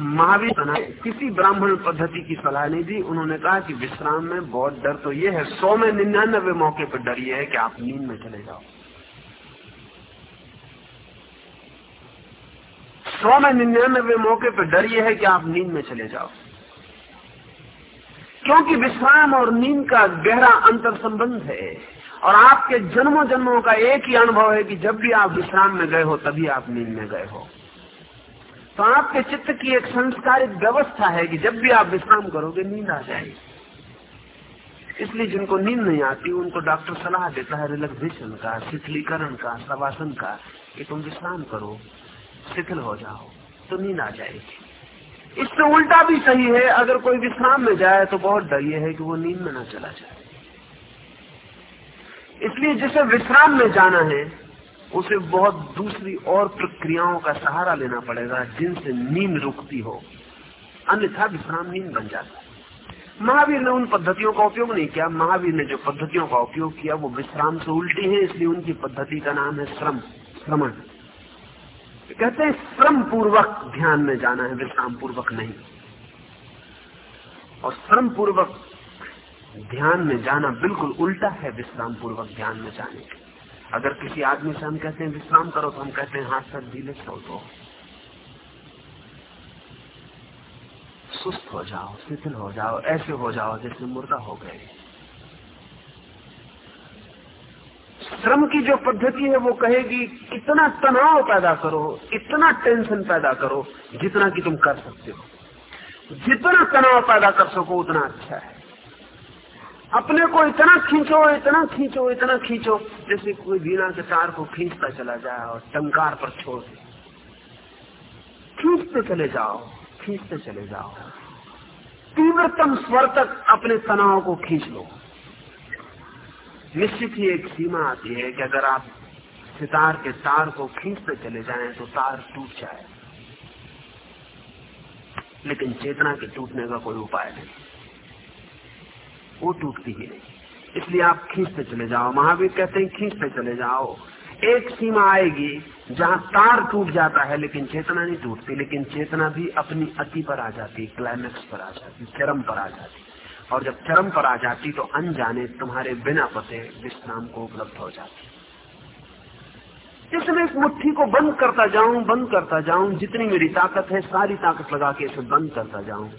Speaker 2: महावीर किसी ब्राह्मण पद्धति की सलाह नहीं दी। उन्होंने कहा कि विश्राम में बहुत डर तो ये है, सौ में निन्यानबे मौके पर डर ये है कि आप नींद में चले जाओ। सौ में निन्यानबे मौके पर डर ये है कि आप नींद में चले जाओ। क्योंकि विश्राम और नींद का गहरा अंतर संबंध है और आपके जन्मों जन्मों का एक ही अनुभव है कि जब भी आप विश्राम में गए हो, तभी आप नींद में गए हो। तो आपके चित्त की एक संस्कारित व्यवस्था है कि जब भी आप विश्राम करोगे, नींद आ जाएगी। इसलिए जिनको नींद नहीं आती, उनको डॉक्टर सलाह देता है, रिलैक्सेशन का शिथिलीकरण का, सवासन का, कि तुम विश्राम करो, शिथिल हो जाओ तो नींद आ जाएगी। इससे उल्टा भी सही है, अगर कोई विश्राम में जाए तो बहुत डर ये है कि वो नींद में ना चला जाए। इसलिए जिसे विश्राम में जाना है उसे बहुत दूसरी और प्रक्रियाओं का सहारा लेना पड़ेगा जिनसे नींद रुकती हो। अन्यथा विश्राम नींद बन जाता है। महावीर ने उन पद्धतियों का उपयोग नहीं किया। महावीर ने जो पद्धतियों का उपयोग किया, वो विश्राम से उल्टी है, इसलिए उनकी पद्धति का नाम है श्रम, श्रमण। कहते हैं श्रम पूर्वक ध्यान में जाना है विश्राम पूर्वक नहीं। और श्रम पूर्वक ध्यान में जाना बिल्कुल उल्टा है विश्राम पूर्वक ध्यान में जाने के अगर किसी आदमी से हम कहते हैं, विश्राम करो तो हम कहते हैं, हाथ सर ढीले सो दो सुस्त हो जाओ, शिथिल हो जाओ, ऐसे हो जाओ जैसे मुर्दा हो गए। श्रम की जो पद्धति है, वो कहेगी, इतना तनाव पैदा करो, इतना टेंशन पैदा करो, जितना कि तुम कर सकते हो। जितना तनाव पैदा कर सको, उतना अच्छा है। अपने को इतना खींचो इतना खींचो इतना खींचो, जैसे कोई वीणा के तार को खींचता चला जाए और टंकार पर छोड़ दे। खींचते चले जाओ, खींचते चले जाओ। तीव्रतम स्वर तक अपने तनाव को खींच लो। निश्चित ही एक सीमा आती है कि अगर आप सितार के तार को खींचते चले जाएँ तो तार टूट जाए। लेकिन चेतना के टूटने का कोई उपाय नहीं। वो टूटती ही नहीं। इसलिए आप खींचते चले जाओ। महावीर कहते हैं खींचते चले जाओ। एक सीमा आएगी जहाँ तार टूट जाता है, लेकिन चेतना नहीं टूटती, लेकिन चेतना भी अपनी अति पर आ जाती क्लाइमेक्स पर आ जाती, चरम पर आ जाती। और जब चरम पर आ जाती तो अनजाने तुम्हारे बिना पते विश्राम को उपलब्ध हो जाती। इसमें इस मुट्ठी को बंद करता जाऊँ, बंद करता जाऊँ, जितनी मेरी ताकत है, सारी ताकत लगा के इसे बंद करता जाऊँ।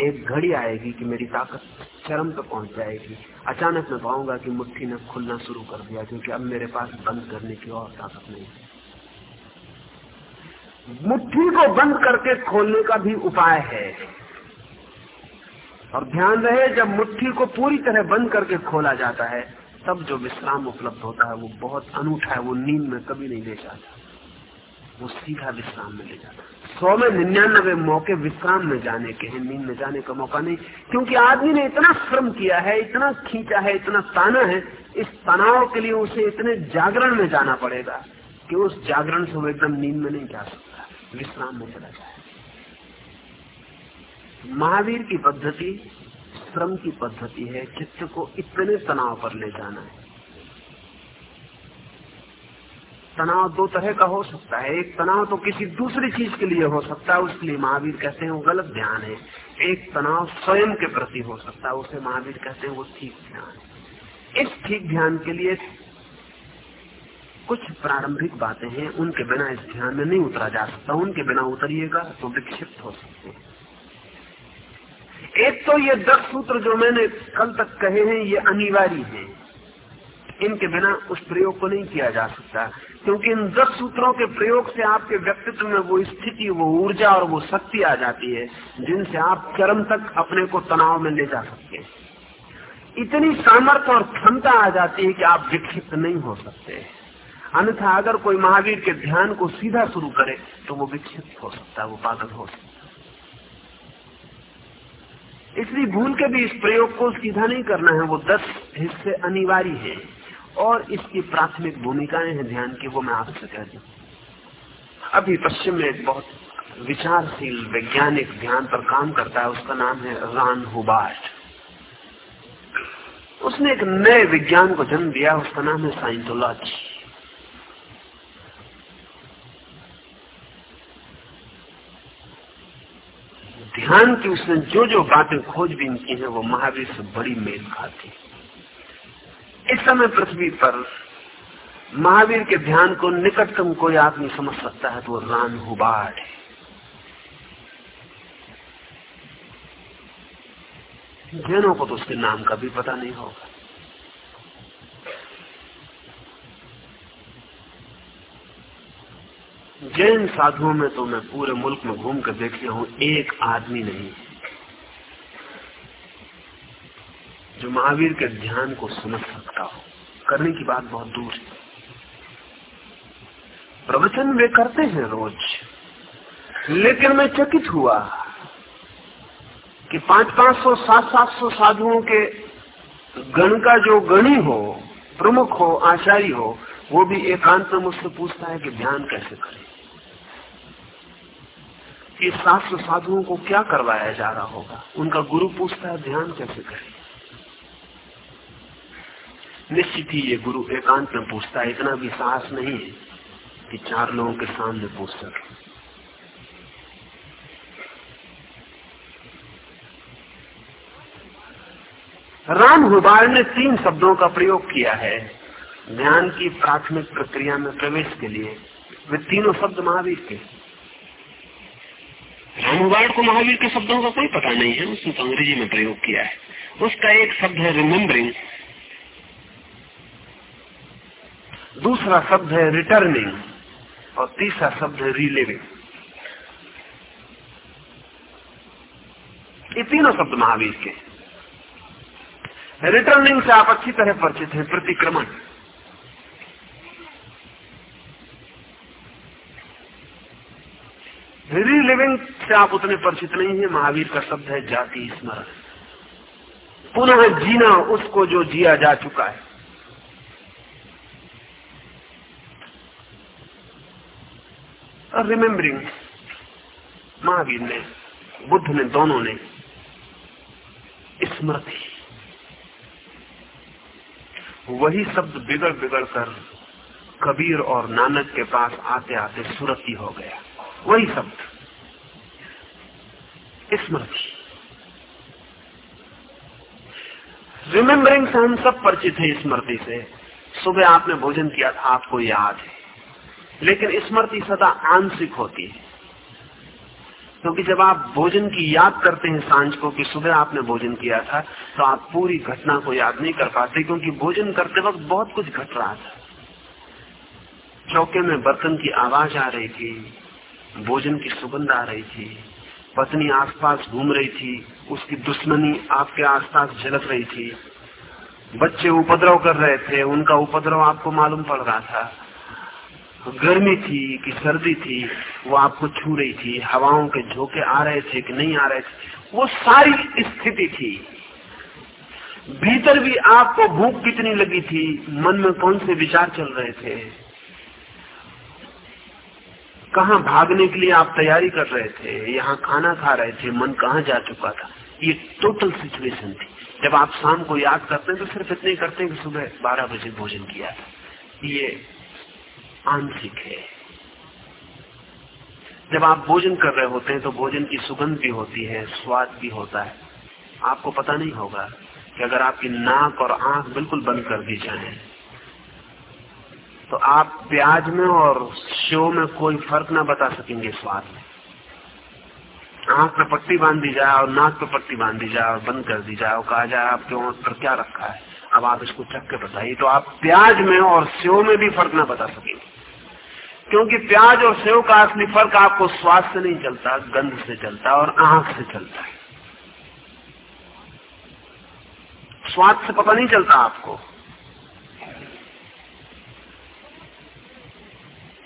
Speaker 2: एक घड़ी आएगी कि मेरी ताकत चरम तक पहुँच जाएगी। अचानक मैं पाऊँगा कि मुट्ठी ने खुलना शुरू कर दिया, क्योंकि अब मेरे पास बंद करने की और ताकत नहीं है। मुट्ठी को बंद करके खोलने का भी उपाय है। और ध्यान रहे, जब मुट्ठी को पूरी तरह बंद करके खोला जाता है, तब जो विश्राम उपलब्ध होता है, वो बहुत अनूठा है, वो नींद में कभी नहीं ले जाता। वो सीधा विश्राम में ले जाता सौ में निन्यानबे मौके विश्राम में जाने के हैं, नींद में जाने का मौका नहीं। क्योंकि आदमी ने इतना श्रम किया है, इतना खींचा है, इतना ताना है, इस तनाव के लिए उसे इतने जागरण में जाना पड़ेगा कि उस जागरण से वो एकदम नींद में नहीं जा सकता, विश्राम में चला जाए। महावीर की पद्धति, श्रम की पद्धति है, चित्त को इतने तनाव पर ले जाना है। तनाव दो तरह का हो सकता है। एक तनाव तो किसी दूसरी चीज़ के लिए हो सकता है, उसके लिए महावीर कहते हैं वो गलत ध्यान है। एक तनाव स्वयं के प्रति हो सकता है, उसे महावीर कहते हैं वो ठीक ध्यान इस ठीक ध्यान के लिए कुछ प्रारंभिक बातें हैं, उनके बिना इस ध्यान में नहीं उतरा जा सकता। उनके बिना उतरिएगा तो विक्षिप्त हो सकते हैं। एक तो ये दस सूत्र जो मैंने कल तक कहे हैं, ये अनिवार्य हैं। इनके बिना उस प्रयोग को नहीं किया जा सकता। क्योंकि इन दस सूत्रों के प्रयोग से आपके व्यक्तित्व में वो स्थिति, वो ऊर्जा और वो शक्ति आ जाती है, जिनसे आप चरम तक अपने को तनाव में ले जा सकते हैं। इतनी सामर्थ्य और क्षमता आ जाती है कि आप विक्षिप्त नहीं हो सकते। अन्यथा अगर कोई महावीर के ध्यान को सीधा शुरू करे तो वो विक्षिप्त हो सकता है, वो पागल हो सकता इसलिए भूल के भी इस प्रयोग को सीधा नहीं करना है, वो दस हिस्से अनिवार्य है। और इसकी प्राथमिक भूमिकाएँ हैं ध्यान की, वो मैं आपसे कह दू। अभी पश्चिम में एक बहुत विचारशील वैज्ञानिक ध्यान पर काम करता है, उसका नाम है रान हुबार्ट। उसने एक नए विज्ञान को जन्म दिया, उसका नाम है साइंटोलॉजी। ध्यान की उसने जो जो बातें खोजबीन की हैं, वो महावीर से बड़ी मेल खाती है। इस समय पृथ्वी पर महावीर के ध्यान को निकटतम कोई आदमी समझ सकता है तो वो रान हुबाड़ है। जैनों को तो उसके नाम का भी पता नहीं होगा। जैन साधुओं में तो मैं पूरे मुल्क में घूम कर देख लिया हूँ, एक आदमी नहीं है। जो महावीर के ध्यान को समझ सकता हो। करने की बात बहुत दूर है। प्रवचन वे करते हैं रोज। लेकिन मैं चकित हुआ कि पाँच पाँच सौ, सात सात सौ साधुओं के गण का जो गणी हो, प्रमुख हो, आचार्य हो, वो भी एकांत में मुझसे पूछता है कि ध्यान कैसे करें। कि सात सौ साधुओं को क्या करवाया जा रहा होगा? उनका गुरु पूछता है, ध्यान कैसे करें? निश्चित ही ये गुरु एकांत में पूछता है, इतना भी साहस नहीं है कि चार लोगों के सामने पूछ सके। राम हुबार ने तीन शब्दों का प्रयोग किया है। ध्यान की प्राथमिक प्रक्रिया में प्रवेश के लिए वे तीनों शब्द महावीर के। रामवाड़ को महावीर के शब्दों का कोई पता नहीं है, उसने तो अंग्रेज़ी में प्रयोग किया है। उसका एक शब्द है रिमेम्बरिंग दूसरा शब्द है रिटर्निंग और तीसरा शब्द है रीलिविंग ये तीनों शब्द महावीर के रिटर्निंग से आप अच्छी तरह परिचित हैं, प्रतिक्रमण। रिलिविंग से आप उतने परिचित नहीं है, महावीर का शब्द है जाति स्मरण। पुनः जीना उसको जो जिया जा चुका है। और रिमेम्बरिंग महावीर ने, बुद्ध ने, दोनों ने, स्मृति। वही शब्द बिगड़ बिगड़ कर कबीर और नानक के पास आते आते सुरती हो गया। वही शब्द, स्मृति। रिमेम्बरिंग से हम सब परिचित हैं स्मृति से। सुबह आपने भोजन किया था, आपको याद है। लेकिन स्मृति सदा आंशिक होती है। क्योंकि जब आप भोजन की याद करते हैं साँझ को कि सुबह आपने भोजन किया था तो आप पूरी घटना को याद नहीं कर पाते, क्योंकि भोजन करते वक्त बहुत कुछ घट रहा था। चौके में बर्तन की आवाज़ आ रही थी, भोजन की सुगंध आ रही थी, पत्नी आसपास घूम रही थी, उसकी दुश्मनी आपके आसपास झलक रही थी। बच्चे उपद्रव कर रहे थे, उनका उपद्रव आपको मालूम पड़ रहा था। गर्मी थी कि सर्दी थी, वो आपको छू रही थी, हवाओं के झोंके आ रहे थे कि नहीं आ रहे थे, वो सारी स्थिति थी। भीतर भी आपको भूख कितनी लगी थी, मन में कौन से विचार चल रहे थे? कहा भागने के लिए आप तैयारी कर रहे थे? यहाँ खाना खा रहे थे, मन कहाँ जा चुका था? ये टोटल सिचुएशन थी। जब आप शाम को याद करते हैं तो सिर्फ़ इतने करते हैं कि सुबह बारह बजे भोजन किया था। ये आंशिक है। जब आप भोजन कर रहे होते हैं तो भोजन की सुगंध भी होती है, स्वाद भी होता है। आपको पता नहीं होगा कि अगर आपकी नाक और आँख बिल्कुल बंद कर दी जाए तो आप प्याज में और शो में कोई फ़र्क ना बता सकेंगे स्वाद। में आँख पे पट्टी बाँध दी जाए और नाक पे पट्टी बाँध दी जाए और बंद कर दी जाए और कहा जाए, आपके पर क्या रखा है? अब आप इसको चक के बताइए तो आप प्याज में और सेव में भी फ़र्क ना बता सकेंगे। क्योंकि प्याज और सेव का असली फ़र्क आपको स्वाद से नहीं चलता, गंध से चलता और आँख से चलता है। स्वाद से पता नहीं चलता आपको।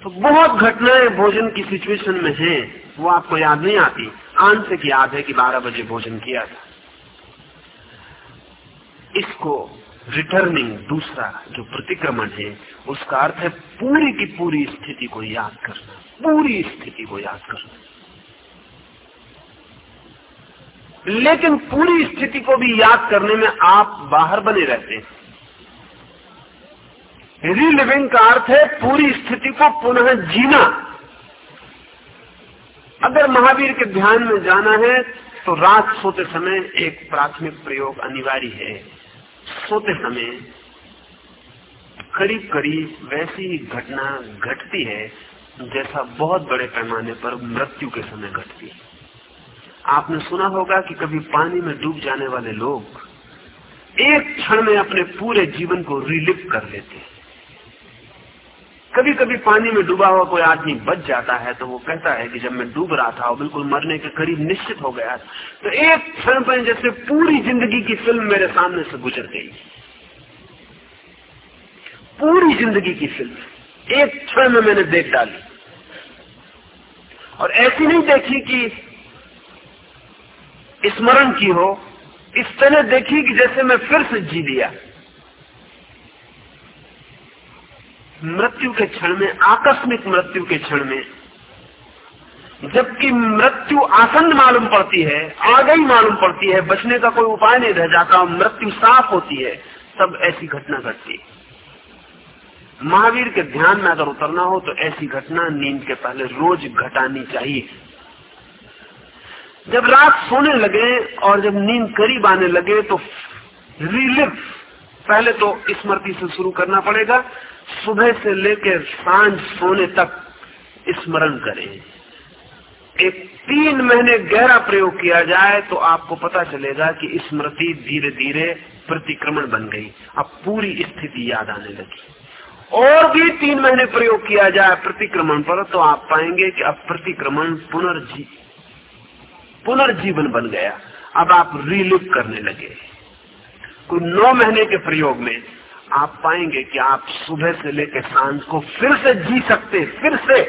Speaker 2: तो बहुत घटनाएँ भोजन की सिचुएशन में हैं, वो आपको याद नहीं आती। आंशिक याद है कि 12 बजे भोजन किया था। इसको रिटर्निंग दूसरा जो प्रतिक्रमण है, उसका अर्थ है पूरी की पूरी स्थिति को याद करना, पूरी स्थिति को याद करना। लेकिन पूरी स्थिति को भी याद करने में आप बाहर बने रहते हैं। रीलिविंग का अर्थ है पूरी स्थिति को पुनः जीना। अगर महावीर के ध्यान में जाना है तो रात सोते समय एक प्राथमिक प्रयोग अनिवार्य है। सोते समय करीब करीब वैसी ही घटना घटती है, जैसा बहुत बड़े पैमाने पर मृत्यु के समय घटती है। आपने सुना होगा कि कभी पानी में डूब जाने वाले लोग एक क्षण में अपने पूरे जीवन को रिलिप कर लेते हैं। कभी कभी पानी में डूबा हुआ कोई आदमी बच जाता है तो वो कहता है कि जब मैं डूब रहा था और बिल्कुल मरने के करीब निश्चित हो गया तो एक क्षण पर जैसे पूरी ज़िंदगी की फ़िल्म मेरे सामने से गुजर गई। पूरी ज़िंदगी की फ़िल्म। एक क्षण में मैंने देख डाली। और ऐसी नहीं देखी कि स्मरण की हो, इस तरह देखी कि जैसे मैं फिर से जी लिया। मृत्यु के क्षण में, आकस्मिक मृत्यु के क्षण में, जबकि मृत्यु आसन्न मालूम पड़ती है आ गई मालूम पड़ती है, बचने का कोई उपाय नहीं रह जाता, मृत्यु साफ़ होती है, तब ऐसी घटना घटती महावीर के ध्यान में अगर उतरना हो तो ऐसी घटना नींद के पहले रोज घटानी चाहिए। जब रात सोने लगे और जब नींद करीब आने लगे तो रिलिव पहले तो स्मृति से शुरू करना पड़ेगा सुबह से लेकर साँझ सोने तक स्मरण करें। एक तीन महीने गहरा प्रयोग किया जाए तो आपको पता चलेगा कि स्मृति धीरे धीरे प्रतिक्रमण बन गई। अब पूरी स्थिति याद आने लगी। और भी तीन महीने प्रयोग किया जाए प्रतिक्रमण पर तो आप पाएँगे कि अब प्रतिक्रमण पुनर्जी, पुनर्जीवन बन गया। अब आप रिलिव करने लगे। कोई नौ महीने के प्रयोग में आप पाएँगे कि आप सुबह से लेकर साँझ को फिर से जी सकते फिर से।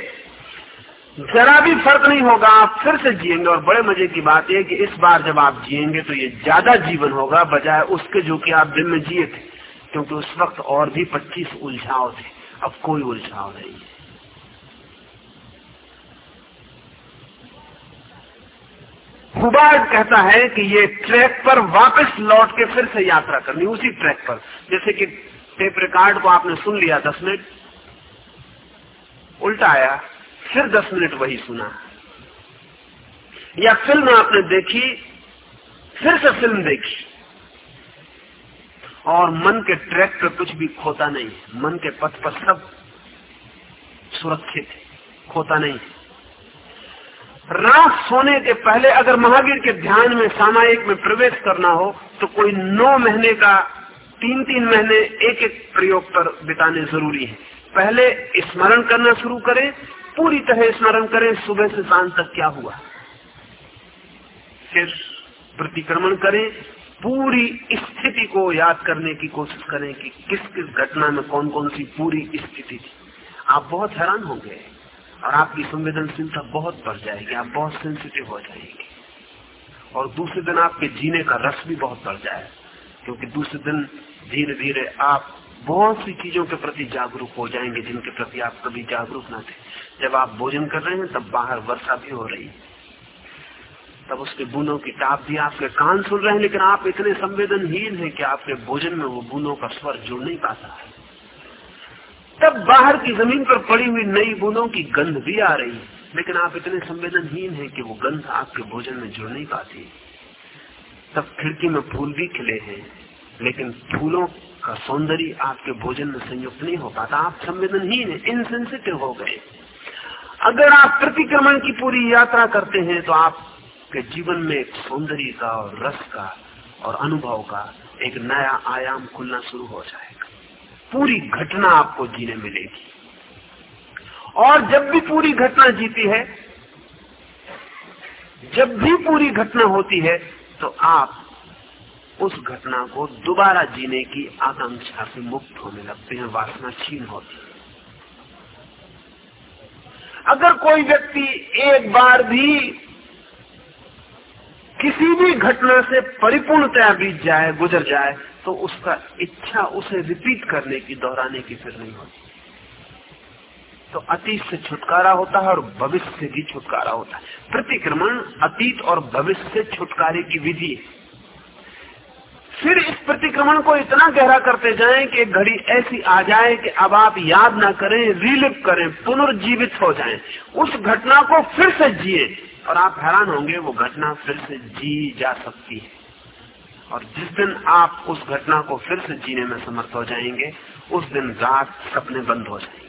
Speaker 2: जरा भी फ़र्क नहीं होगा, आप फिर से जिएँगे। और बड़े मज़े की बात यह कि इस बार जब आप जिएँगे तो ये ज़्यादा जीवन होगा, बजाय उसके जो कि आप दिन में जिए थे, क्योंकि उस वक्त और भी 25 उलझाव थे। अब कोई उलझाव नहीं है। हुबार्ड कहता है कि ये ट्रैक पर वापस लौट के फिर से यात्रा करनी, उसी ट्रैक पर। जैसे कि टेप रिकॉर्ड को आपने सुन लिया दस मिनट, उल्टा आया, फिर दस मिनट वही सुना। या फ़िल्म आपने देखी, फिर से फ़िल्म देखी। और मन के ट्रैक पर कुछ भी खोता नहीं, मन के पथ पर सब सुरक्षित, खोता नहीं। रात सोने के पहले अगर महावीर के ध्यान में सामायिक में प्रवेश करना हो तो कोई नौ महीने का, तीन तीन महीने एक एक प्रयोग पर बिताने ज़रूरी है। पहले स्मरण करना शुरू करें, पूरी तरह स्मरण करें, सुबह से शाम तक क्या हुआ। फिर प्रतिक्रमण करें, पूरी स्थिति को याद करने की कोशिश करें कि किस किस घटना में कौन कौन सी पूरी स्थिति थी। आप बहुत हैरान होंगे। और आपकी संवेदनशीलता बहुत बढ़ जाएगी, आप बहुत सेंसिटिव हो जाएँगे। और दूसरे दिन आपके जीने का रस भी बहुत बढ़ जाए क्योंकि दूसरे दिन धीरे धीरे आप बहुत सी चीज़ों के प्रति जागरूक हो जाएँगे जिनके प्रति आप कभी जागरूक ना थे। जब आप भोजन कर रहे हैं, तब बाहर वर्षा भी हो रही है। तब उसके बूंदों की टाप भी आपके कान सुन रहे हैं, लेकिन आप इतने संवेदनहीन हैं कि आपके भोजन में वो बूंदों का स्वर जुड़ नहीं पाता है। तब बाहर की ज़मीन पर पड़ी हुई नई बूंदों की गंध भी आ रही है। लेकिन आप इतने संवेदनहीन हैं कि वो गंध आपके भोजन में जुड़ नहीं पाती। तब खिड़की में फूल भी खिले हैं, लेकिन फूलों का सौंदर्य आपके भोजन में संयुक्त नहीं हो पाता। आप संवेदनहीन है इनसेंसिटिव हो गए। अगर आप प्रतिक्रमण की पूरी यात्रा करते हैं तो आप के जीवन में एक सौंदर्य का और रस का और अनुभव का एक नया आयाम खुलना शुरू हो जाएगा। पूरी घटना आपको जीने मिलेगी। और जब भी पूरी घटना जीती है, जब भी पूरी घटना होती है तो आप उस घटना को दोबारा जीने की आकांक्षा से मुक्त होने लगते हैं, वासना छीन होती है। अगर कोई व्यक्ति एक बार भी किसी भी घटना से परिपूर्णतया बीत जाए, गुजर जाए तो उसका इच्छा उसे रिपीट करने की, दोहराने की फिर नहीं होती। तो अतीत से छुटकारा होता है और भविष्य से भी छुटकारा होता है। प्रतिक्रमण अतीत और भविष्य से छुटकारे की विधि है। फिर इस प्रतिक्रमण को इतना गहरा करते जाएँ कि घड़ी ऐसी आ जाए कि अब आप याद ना करें रिलिप करें, पुनर्जीवित हो जाएँ। उस घटना को फिर से जिए। और आप हैरान होंगे, वो घटना फिर से जी जा सकती है। और जिस दिन आप उस घटना को फिर से जीने में समर्थ हो जाएँगे, उस दिन रात सपने बंद हो जाएँगे।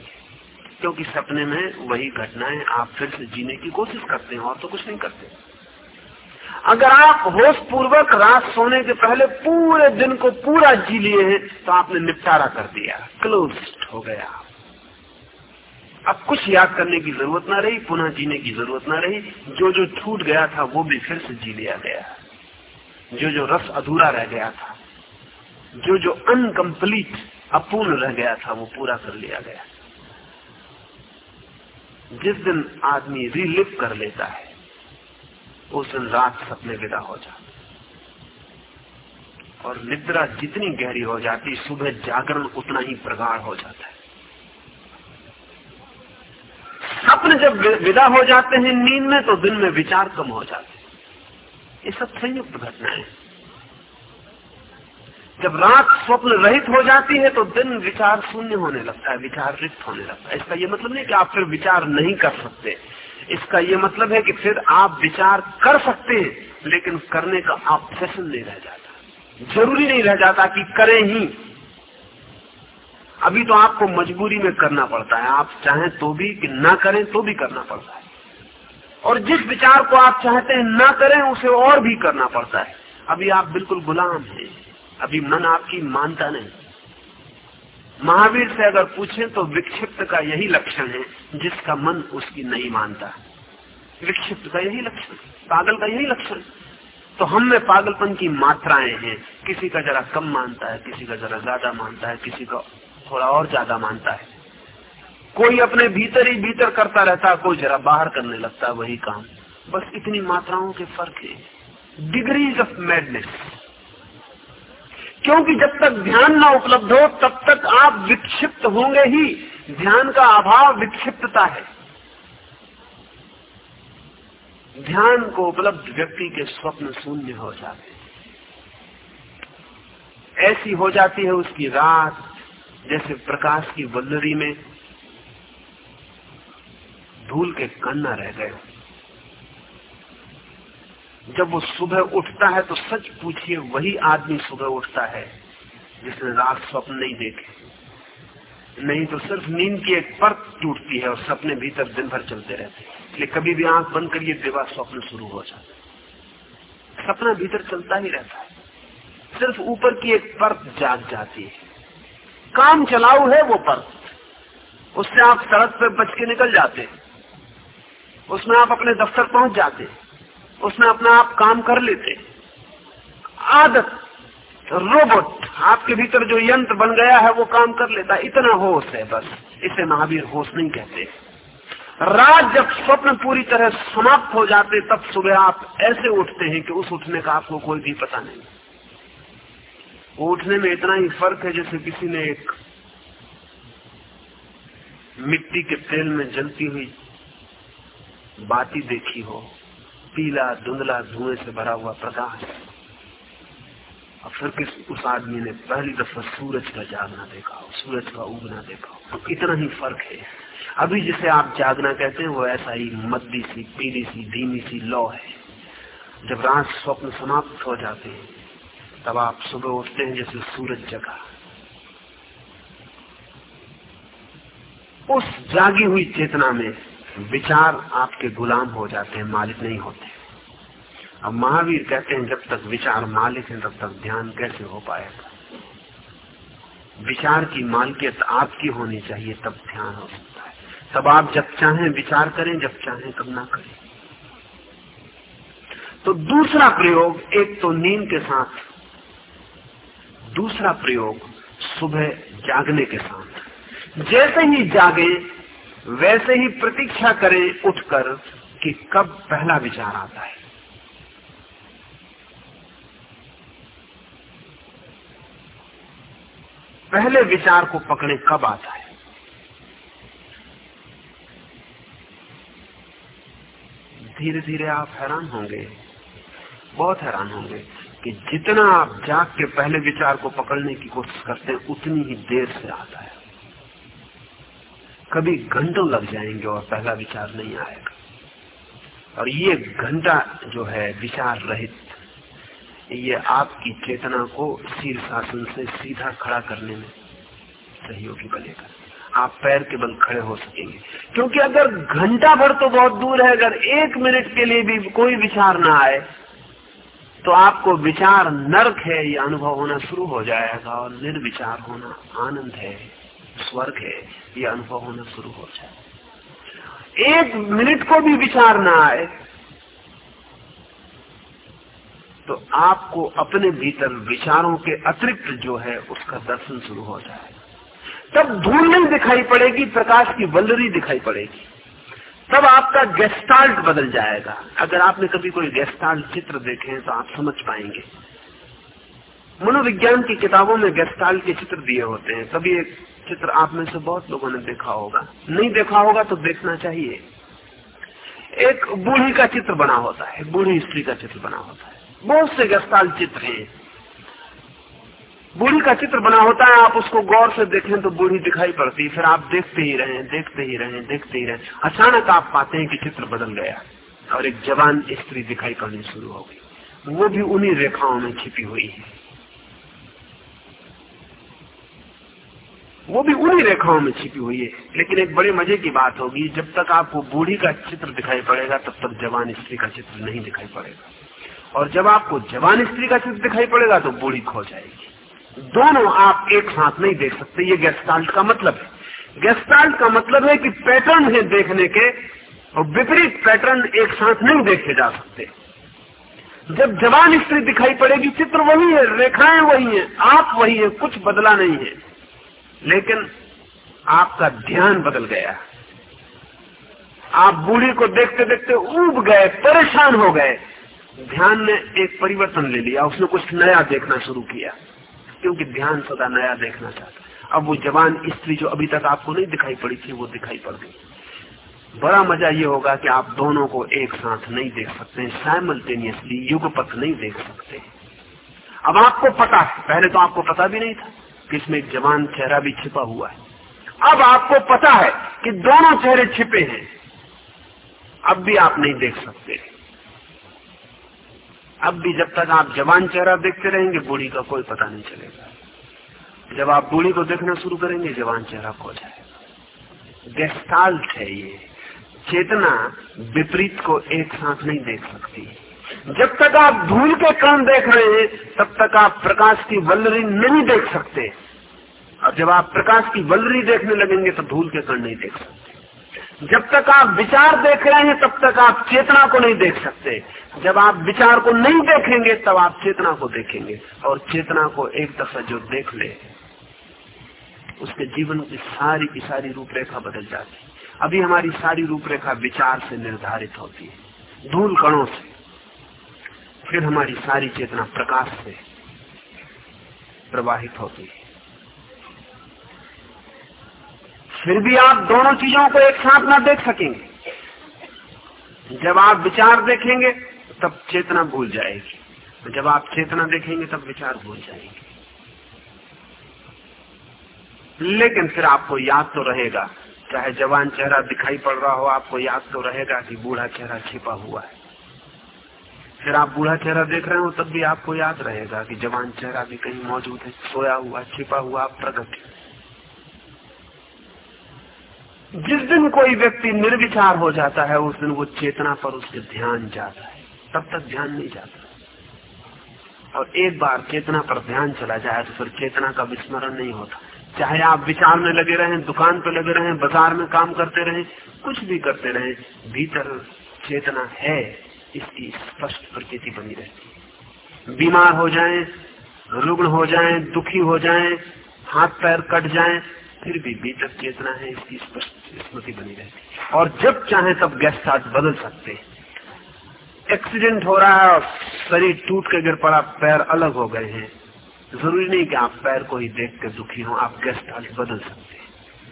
Speaker 2: क्योंकि सपने में वही घटनाएँ आप फिर से जीने की कोशिश करते हैं और तो कुछ नहीं करते। अगर आप होश पूर्वक रात सोने के पहले पूरे दिन को पूरा जी लिए हैं तो आपने निपटारा कर दिया क्लोज हो गया। अब कुछ याद करने की ज़रूरत ना रही, पुनः जीने की ज़रूरत ना रही। जो जो छूट गया था, वो भी फिर से जी लिया गया। जो जो रस अधूरा रह गया था, जो जो अनकम्प्लीट अपूर्ण रह गया था, वो पूरा कर लिया गया। जिस दिन आदमी रिलिप कर लेता है, उस दिन रात सपने विदा हो जाते और निद्रा जितनी गहरी हो जाती, सुबह जागरण उतना ही प्रगाढ़ हो जाता है। सपने जब विदा हो जाते हैं नींद में तो दिन में विचार कम हो जाते हैं। ये सब संयुक्त घटनाएँ जब रात स्वप्न रहित हो जाती है तो दिन विचार शून्य होने लगता है, विचार रिक्त होने लगता है। इसका ये मतलब नहीं कि आप फिर विचार नहीं कर सकते। इसका ये मतलब है कि फिर आप विचार कर सकते हैं, लेकिन करने का ऑब्सेशन नहीं रह जाता। ज़रूरी नहीं रह जाता कि करें ही। अभी तो आपको मजबूरी में करना पड़ता है। आप चाहें तो भी कि ना करें तो भी करना पड़ता है। और जिस विचार को आप चाहते हैं ना करें, उसे और भी करना पड़ता है। अभी आप बिल्कुल गुलाम हैं। अभी मन आपकी मानता नहीं। महावीर से अगर पूछें तो विक्षिप्त का यही लक्षण है, जिसका मन उसकी नहीं मानता। विक्षिप्त का यही लक्षण, पागल का यही लक्षण। तो हम में पागलपन की मात्राएँ हैं। किसी का जरा कम मानता है, किसी का जरा ज़्यादा मानता है, किसी का थोड़ा और ज़्यादा मानता है। कोई अपने भीतर ही भीतर करता रहता है कोई जरा बाहर करने लगता है, वही काम। बस इतनी मात्राओं के फ़र्क है। डिग्रीज ऑफ़ मैडनेस क्योंकि जब तक ध्यान ना उपलब्ध हो, तब तक आप विक्षिप्त होंगे ही। ध्यान का अभाव विक्षिप्तता है। ध्यान को उपलब्ध व्यक्ति के स्वप्न शून्य हो जाते ऐसी हो जाती है उसकी रात जैसे प्रकाश की वल्लरी में धूल के कन्ना रह गए। जब वो सुबह उठता है तो सच पूछिए, वही आदमी सुबह उठता है जिसने रात स्वप्न नहीं देखे। नहीं तो सिर्फ़ नींद की एक परत टूटती है और सपने भीतर दिन भर चलते रहते हैं। इसलिए कभी भी आँख बंद करिए, देवा स्वप्न शुरू हो जाता है। सपना भीतर चलता ही रहता है। सिर्फ़ ऊपर की एक परत जाग जाती है। काम चलाऊ है वो पर्स उससे आप सड़क पर बच के निकल जाते। उसमें आप अपने दफ्तर पहुँच जाते। उसमें अपना आप काम कर लेते। आदत, रोबोट, आपके भीतर जो यंत्र बन गया है वो काम कर लेता। इतना होश है बस। इसे महावीर होश नहीं कहते। रात जब स्वप्न पूरी तरह समाप्त हो जाते, तब सुबह आप ऐसे उठते हैं कि उस उठने का आपको कोई भी पता नहीं। उठने में इतना ही फ़र्क है जैसे किसी ने एक मिट्टी के तेल में जलती हुई बाती देखी हो, पीला धुंधला धुएँ से भरा हुआ प्रकाश। और फिर किस उस आदमी ने पहली दफ़ा सूरज का जागना देखा हो, सूरज का उगना देखा हो? तो इतना ही फ़र्क है। अभी जिसे आप जागना कहते हैं, वो ऐसा ही मद्दी सी, पीली सी, धीमी सी लौ है। जब रात स्वप्न समाप्त हो जाते हैं तब आप सुबह उठते हैं जैसे सूरज जगा। उस जागी हुई चेतना में विचार आपके गुलाम हो जाते हैं, मालिक नहीं होते। अब महावीर कहते हैं, जब तक विचार मालिक है, तब तक ध्यान कैसे हो पाएगा? विचार की मालिकियत आपकी होनी चाहिए, तब ध्यान हो सकता है। तब आप जब चाहें विचार करें, जब चाहें तब ना करें। तो दूसरा प्रयोग, एक तो नींद के साथ दूसरा प्रयोग सुबह जागने के साथ। जैसे ही जागे, वैसे ही प्रतीक्षा करें उठकर कि कब पहला विचार आता है। पहले विचार को पकड़े कब आता है। धीरे धीरे आप हैरान होंगे, बहुत हैरान होंगे। कि जितना आप जाग के पहले विचार को पकड़ने की कोशिश करते हैं, उतनी ही देर से आता है। कभी घंटों लग जाएँगे और पहला विचार नहीं आएगा। और ये घंटा जो है विचार रहित, ये आपकी चेतना को शीर्षासन से सीधा खड़ा करने में सहयोगी बनेगा। आप पैर के बल खड़े हो सकेंगे। क्योंकि अगर घंटा भर तो बहुत दूर है, अगर एक मिनट के लिए भी कोई विचार ना आए तो आपको विचार नर्क है, ये अनुभव होना शुरू हो जाएगा और निर्विचार होना आनंद है, स्वर्ग है, ये अनुभव होना शुरू हो जाए एक मिनट को भी विचार ना आए तो आपको अपने भीतर विचारों के अतिरिक्त जो है उसका दर्शन शुरू हो जाएगा। तब धूल नहीं दिखाई पड़ेगी, प्रकाश की वल्लरी दिखाई पड़ेगी। तब आपका गेस्टाल्ट बदल जाएगा। अगर आपने कभी कोई गेस्टाल्ट चित्र देखे हैं तो आप समझ पाएँगे। मनोविज्ञान की किताबों में गेस्टाल्ट के चित्र दिए होते हैं। तभी एक चित्र आप में से बहुत लोगों ने देखा होगा। नहीं देखा होगा तो देखना चाहिए। एक बूढ़ी का चित्र बना होता है। बूढ़ी स्त्री का चित्र बना होता है। बहुत से गस्ताल चित्र हैं। बूढ़ी का चित्र बना होता है, आप उसको गौर से देखें तो बूढ़ी दिखाई पड़ती है, फिर आप देखते ही रहे, देखते ही रहे, देखते ही रहे। अचानक आप पाते हैं कि चित्र बदल गया और एक जवान स्त्री दिखाई पड़नी शुरू हो गई। वो भी उन्हीं रेखाओं में छिपी हुई है। वो भी उन्हीं रेखाओं में छिपी हुई है। लेकिन एक बड़े मज़े की बात होगी, जब तक आपको बूढ़ी का चित्र दिखाई पड़ेगा, तब तक जवान स्त्री का चित्र नहीं दिखाई पड़ेगा। और जब आपको जवान स्त्री का चित्र दिखाई पड़ेगा तो बूढ़ी खो जाएगी। दोनों आप एक साथ नहीं देख सकते, ये गेस्टाल्ट का मतलब है। गेस्टाल्ट का मतलब है कि पैटर्न है देखने के, और विपरीत पैटर्न एक साथ नहीं देखे जा सकते। जब जवान स्त्री दिखाई पड़ेगी, चित्र वही है, रेखाएँ वही है, आप वही है, कुछ बदला नहीं है। लेकिन आपका ध्यान बदल गया। आप बूढ़ी को देखते देखते उब गए, परेशान हो गए। ध्यान ने एक परिवर्तन ले लिया, उसने कुछ नया देखना शुरू किया। क्योंकि ध्यान सदा नया देखना चाहता है। अब वो जवान, स्त्री जो अभी तक आपको नहीं दिखाई पड़ी थी, वो दिखाई पड़ गई। बड़ा मज़ा ये होगा कि आप दोनों को एक साथ नहीं देख सकते साइमल्टेनियसली युगपथ नहीं देख सकते। अब आपको पता है, पहले तो आपको पता भी नहीं था कि इसमें एक जवान चेहरा भी छिपा हुआ है। अब आपको पता है कि दोनों चेहरे छिपे हैं, अब भी आप नहीं देख सकते। अब भी जब तक आप जवान चेहरा देखते रहेंगे, बूढ़ी का कोई पता नहीं चलेगा। जब आप बूढ़ी को देखना शुरू करेंगे, जवान चेहरा खो जाएगा। है ये। चेतना विपरीत को एक साथ नहीं देख सकती। जब तक आप धूल के कण देख रहे हैं, तब तक आप प्रकाश की वल्लरी नहीं देख सकते। और जब आप प्रकाश की वल्लरी देखने लगेंगे तो धूल के कण नहीं देख सकते। जब तक आप विचार देख रहे हैं, तब तक आप चेतना को नहीं देख सकते। जब आप विचार को नहीं देखेंगे, तब आप चेतना को देखेंगे और चेतना को एक दफ़ा जो देख ले, उसके जीवन की सारी की सारी रूपरेखा बदल जाती अभी हमारी सारी रूपरेखा विचार से निर्धारित होती है, धूल कणों से। फिर हमारी सारी चेतना प्रकाश से प्रवाहित होती है। फिर भी आप दोनों चीज़ों को एक साथ ना देख सकेंगे। जब आप विचार देखेंगे, तब चेतना भूल जाएगी। जब आप चेतना देखेंगे, तब विचार भूल जाएँगे। लेकिन फिर आपको याद तो रहेगा, चाहे जवान चेहरा दिखाई पड़ रहा हो, आपको याद तो रहेगा कि बूढ़ा चेहरा छिपा हुआ है। फिर आप बूढ़ा चेहरा देख रहे हो, तब भी आपको याद रहेगा कि जवान चेहरा भी कहीं मौजूद है, सोया हुआ, छिपा हुआ प्रकट है। जिस दिन कोई व्यक्ति निर्विचार हो जाता है उस दिन वो चेतना पर उसके ध्यान जाता है। तब तक ध्यान नहीं जाता। और एक बार चेतना पर ध्यान चला जाए तो फिर चेतना का विस्मरण नहीं होता। चाहे आप विचार में लगे रहें दुकान पर लगे रहें बाज़ार में काम करते रहें कुछ भी करते रहें भीतर चेतना है इसकी स्पष्ट प्रकृति बनी रहती है। बीमार हो जाएँ, रुग्ण हो जाएँ, दुखी हो जाएँ, हाथ पैर कट जाएँ, फिर भी भीतर चेतना है इसकी स्पष्ट स्मृति बनी रहती और जब चाहे तब गेस्ट हार्ट बदल सकते एक्सीडेंट हो रहा है और शरीर टूट के गिर पड़ा, पैर अलग हो गए हैं। ज़रूरी नहीं कि आप पैर को ही देख के दुखी हो, आप गेस्ट हार्ट बदल सकते हैं।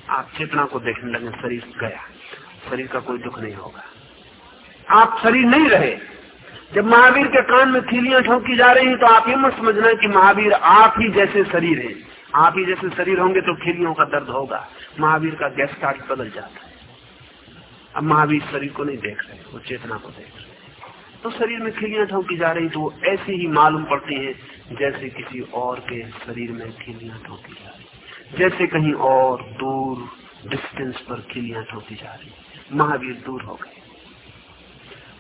Speaker 2: आप चेतना को देखने लगे, शरीर गया। शरीर का कोई दुख नहीं होगा। आप शरीर नहीं रहे। जब महावीर के कान में थीलियाँ ठोंकी जा रही है तो आप ये मत समझना कि महावीर आप ही जैसे शरीर है। आप ही जैसे शरीर होंगे तो खिलियों का दर्द होगा। महावीर का गैस कार्ड बदल जाता है। अब महावीर शरीर को नहीं देख रहे, वो चेतना को देख रहे। तो शरीर में खिलियाँ ठोंकी जा रही तो वो ऐसी ही मालूम पड़ती है, जैसे किसी और के शरीर में खिलियाँ ठोंकी जा रही। जैसे कहीं और दूर डिस्टेंस पर खिलियाँ ठोंकी जा रही। महावीर दूर हो गए।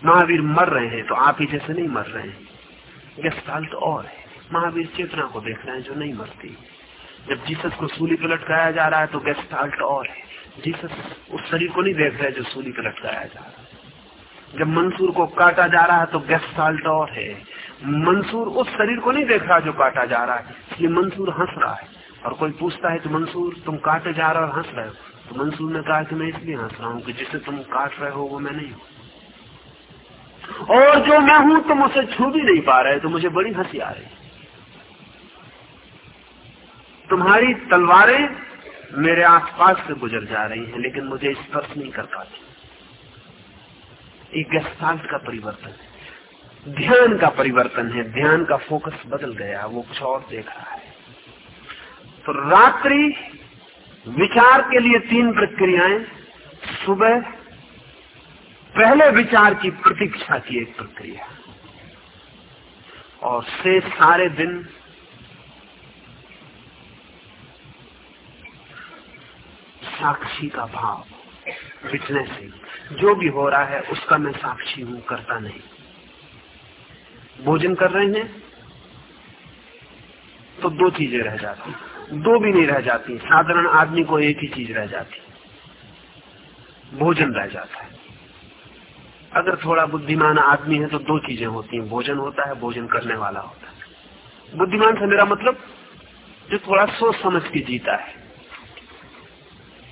Speaker 2: महावीर मर रहे हैं तो आप ही जैसे नहीं मर रहे हैं। गस्ताल तो और है। महावीर चेतना को देख रहे हैं, जो नहीं मरती। जब जीसस को सूली पर लटकाया जा रहा है तो गेस्टाल्ट और है। जीसस उस शरीर को नहीं देख रहे जो सूली पर लटकाया जा रहा है। जब मंसूर को काटा जा रहा है तो गेस्टाल्ट और है। मंसूर उस शरीर को नहीं देख रहा जो काटा जा रहा है, इसलिए मंसूर हंस रहा है। और कोई पूछता है तो मंसूर, तुम काटे जा रहे हो और हंस रहे हो? तो मंसूर ने कहा कि मैं इसलिए हंस रहा हूँ कि जिसे तुम काट रहे हो, वो मैं नहीं हूँ। और जो मैं हूँ, तुम उसे छू भी नहीं पा रहे तो मुझे बड़ी हँसी आ रही तुम्हारी तलवारें मेरे आसपास से गुजर जा रही हैं, लेकिन मुझे स्पर्श नहीं कर पाती। एक गस्तांत का परिवर्तन है। ध्यान का परिवर्तन है। ध्यान का फोकस बदल गया, वो कुछ और देख रहा है। तो रात्रि, विचार के लिए तीन प्रक्रियाएँ, सुबह, पहले विचार की प्रतीक्षा की एक प्रक्रिया। और से सारे दिन साक्षी का भाव विटनेसिंग जो भी हो रहा है, उसका मैं साक्षी हूँ, करता नहीं। भोजन कर रहे हैं तो दो चीज़ें रह जाती दो भी नहीं रह जाती साधारण आदमी को एक ही चीज़ रह जाती भोजन रह जाता है। अगर थोड़ा बुद्धिमान आदमी है तो दो चीज़ें होती हैं। भोजन होता है, भोजन करने वाला होता है। बुद्धिमान से मेरा मतलब जो थोड़ा सोच समझ के जीता है।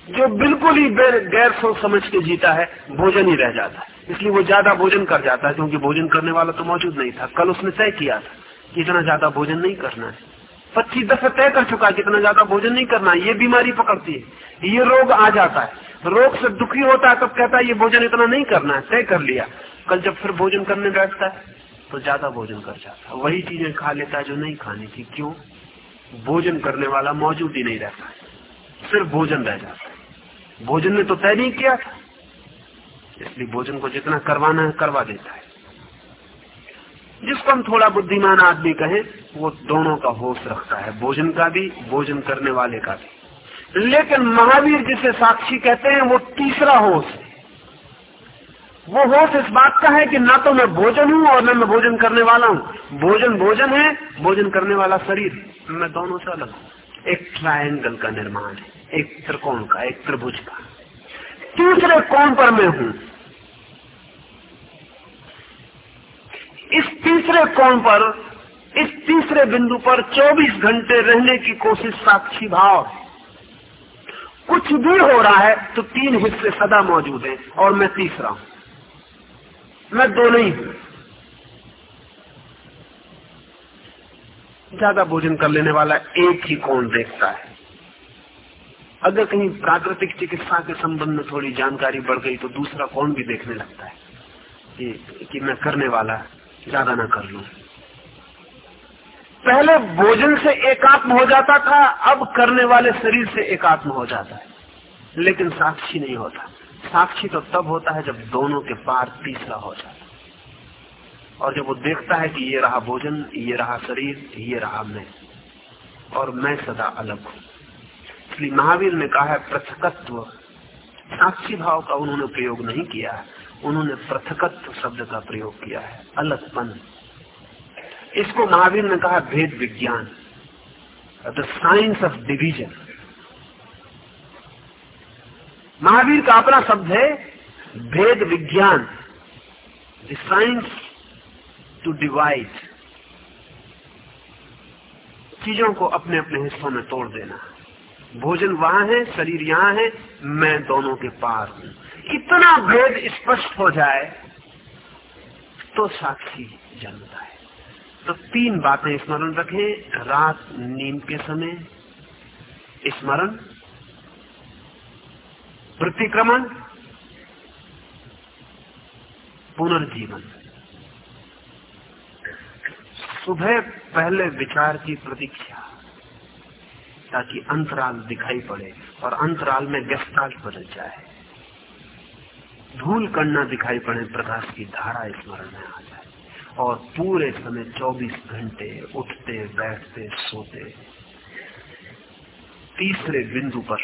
Speaker 2: जो बिल्कुल ही गैर सोच समझ के जीता है, भोजन ही रह जाता है। इसलिए वो ज़्यादा भोजन कर जाता है, क्योंकि भोजन करने वाला तो मौजूद नहीं था। कल उसने तय किया था कि इतना ज़्यादा भोजन नहीं करना है। पच्चीस दफे तय कर चुका कि इतना ज़्यादा भोजन नहीं करना ये बीमारी पकड़ती है। ये रोग आ जाता है। रोग से दुखी होता है, तब कहता है, ये भोजन इतना नहीं करना है। तय कर लिया। कल जब फिर भोजन करने बैठता है तो ज़्यादा भोजन कर जाता है। वही चीज़ें खा लेता है जो नहीं खानी थी। क्यों? भोजन करने वाला मौजूद ही नहीं रहता है। सिर्फ़ भोजन रह जाता है। भोजन ने तो तय नहीं किया, इसलिए भोजन को जितना करवाना है, करवा देता है। जिसको हम थोड़ा बुद्धिमान आदमी कहें, वो दोनों का होश रखता है, भोजन का भी, भोजन करने वाले का भी। लेकिन महावीर जिसे साक्षी कहते हैं, वो तीसरा होश है। वो होश इस बात का है कि ना तो मैं भोजन हूँ और न मैं भोजन करने वाला हूँ। भोजन भोजन है, भोजन करने वाला शरीर। मैं दोनों से अलग हूँ। एक ट्रायंगल का निर्माण है। एक त्रिकोण का, एक त्रिभुज का। तीसरे कोण पर मैं हूँ। इस तीसरे कोण पर, इस तीसरे बिंदु पर 24 घंटे रहने की कोशिश साक्षी भाव। कुछ भी हो रहा है तो तीन हिस्से सदा मौजूद हैं और मैं तीसरा हूँ। मैं दो नहीं हूँ। ज़्यादा भोजन कर लेने वाला एक ही कोण देखता है। अगर कहीं प्राकृतिक चिकित्सा के संबंध में थोड़ी जानकारी बढ़ गई तो दूसरा कौन भी देखने लगता है कि, कि मैं करने वाला ज़्यादा ना कर लू। पहले भोजन से एकात्म हो जाता था अब करने वाले शरीर से एकात्म हो जाता है। लेकिन साक्षी नहीं होता। साक्षी तो तब होता है जब दोनों के पार तीसरा हो जाता और जब वो देखता है कि ये रहा भोजन ये रहा शरीर ये रहा मैं और मैं सदा अलग हूँ। इसलिए महावीर ने कहा है, पृथकत्व। साक्षी भाव का उन्होंने प्रयोग नहीं किया है। उन्होंने पृथकत्व शब्द का प्रयोग किया है अलगपन इसको महावीर ने कहा भेद विज्ञान। The science of division Mahavir का अपना शब्द है, भेद विज्ञान। द साइंस टू डिवाइड चीज़ों को अपने अपने हिस्सों में तोड़ देना। भोजन वहाँ है, शरीर यहाँ है, मैं दोनों के पार हूँ। इतना भेद स्पष्ट हो जाए तो साक्षी जन्मता है। तो तीन बातें स्मरण रखें, रात नींद के समय, स्मरण, प्रतिक्रमण, पुनर्जीवन। सुबह पहले विचार की प्रतीक्षा। ताकि अंतराल दिखाई पड़े और अंतराल में गेस्टाल्ट बदल जाए। धूल करना दिखाई पड़े, प्रकाश की धारा स्मरण में आ जाए। और पूरे समय 24 घंटे उठते, बैठते, सोते। तीसरे बिंदु पर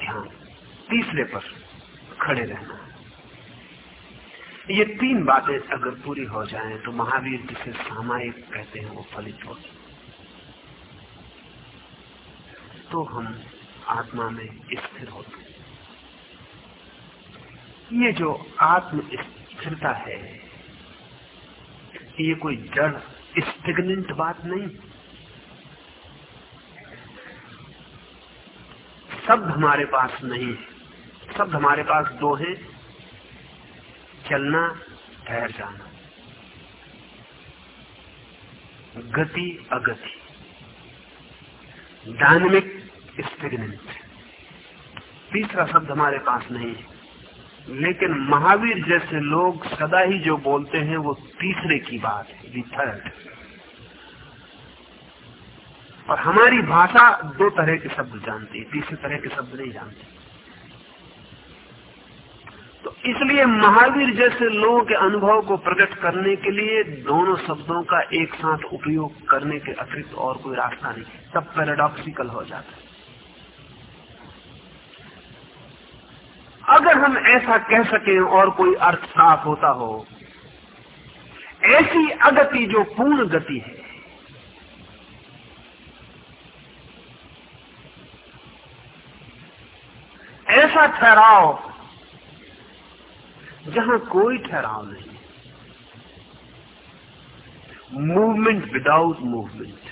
Speaker 2: ध्यान। तीसरे पर खड़े रहना। ये तीन बातें अगर पूरी हो जाएँ तो महावीर जिसे सामायिक कहते हैं, वो फलित होती तो हम आत्मा में स्थिर होते ये जो आत्म स्थिरता है, ये कोई जड़ स्टिग्नेंट बात नहीं। शब्द हमारे पास नहीं है। शब्द हमारे पास दो हैं, चलना, ठहर जाना। गति, अगति। डायनेमिक स्टेगनेंट तीसरा शब्द हमारे पास नहीं है। लेकिन महावीर जैसे लोग सदा ही जो बोलते हैं, वो तीसरे की बात है दी थर्ड और हमारी भाषा दो तरह के शब्द जानती है, तीसरे तरह के शब्द नहीं जानती। तो इसलिए महावीर जैसे लोगों के अनुभव को प्रकट करने के लिए दोनों शब्दों का एक साथ उपयोग करने के अतिरिक्त और कोई रास्ता नहीं। सब पैराडॉक्सिकल हो जाता है। अगर हम ऐसा कह सकें और कोई अर्थ साफ़ होता हो, ऐसी अगति जो पूर्ण गति है, ऐसा ठहराव जहाँ कोई ठहराव नहीं मूवमेंट विदाउट मूवमेंट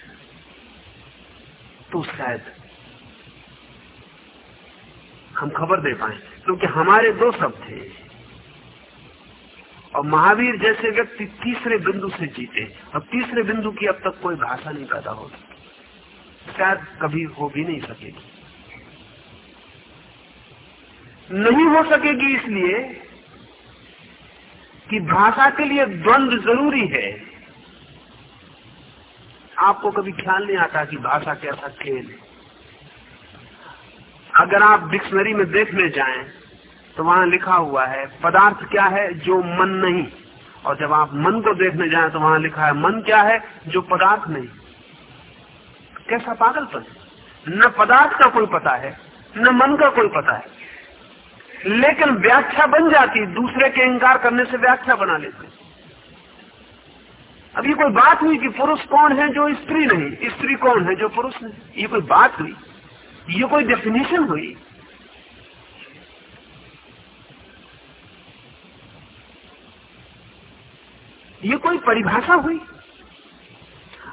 Speaker 2: तो शायद हम खबर दे पाए। क्योंकि हमारे दो शब्द थे और महावीर जैसे व्यक्ति तीसरे बिंदु से जीते और तीसरे बिंदु की अब तक कोई भाषा नहीं पैदा हो शायद कभी हो भी नहीं सकेगी। नहीं हो सकेगी इसलिए कि भाषा के लिए द्वंद्व ज़रूरी है। आपको कभी ख्याल नहीं आता कि भाषा कैसा खेल है। अगर आप डिक्शनरी में देखने जाएँ तो वहाँ लिखा हुआ है, पदार्थ क्या है जो मन नहीं? और जब आप मन को देखने जाएँ तो वहाँ लिखा है, मन क्या है जो पदार्थ नहीं? कैसा पागलपन? न पदार्थ का कोई पता है, न मन का कोई पता है। लेकिन व्याख्या बन जाती, दूसरे के इंकार करने से व्याख्या बना लेते। अब ये कोई बात हुई कि पुरुष कौन है जो स्त्री नहीं? स्त्री कौन है जो पुरुष नहीं? ये कोई बात हुई ये कोई डेफिनेशन हुई? ये कोई परिभाषा हुई?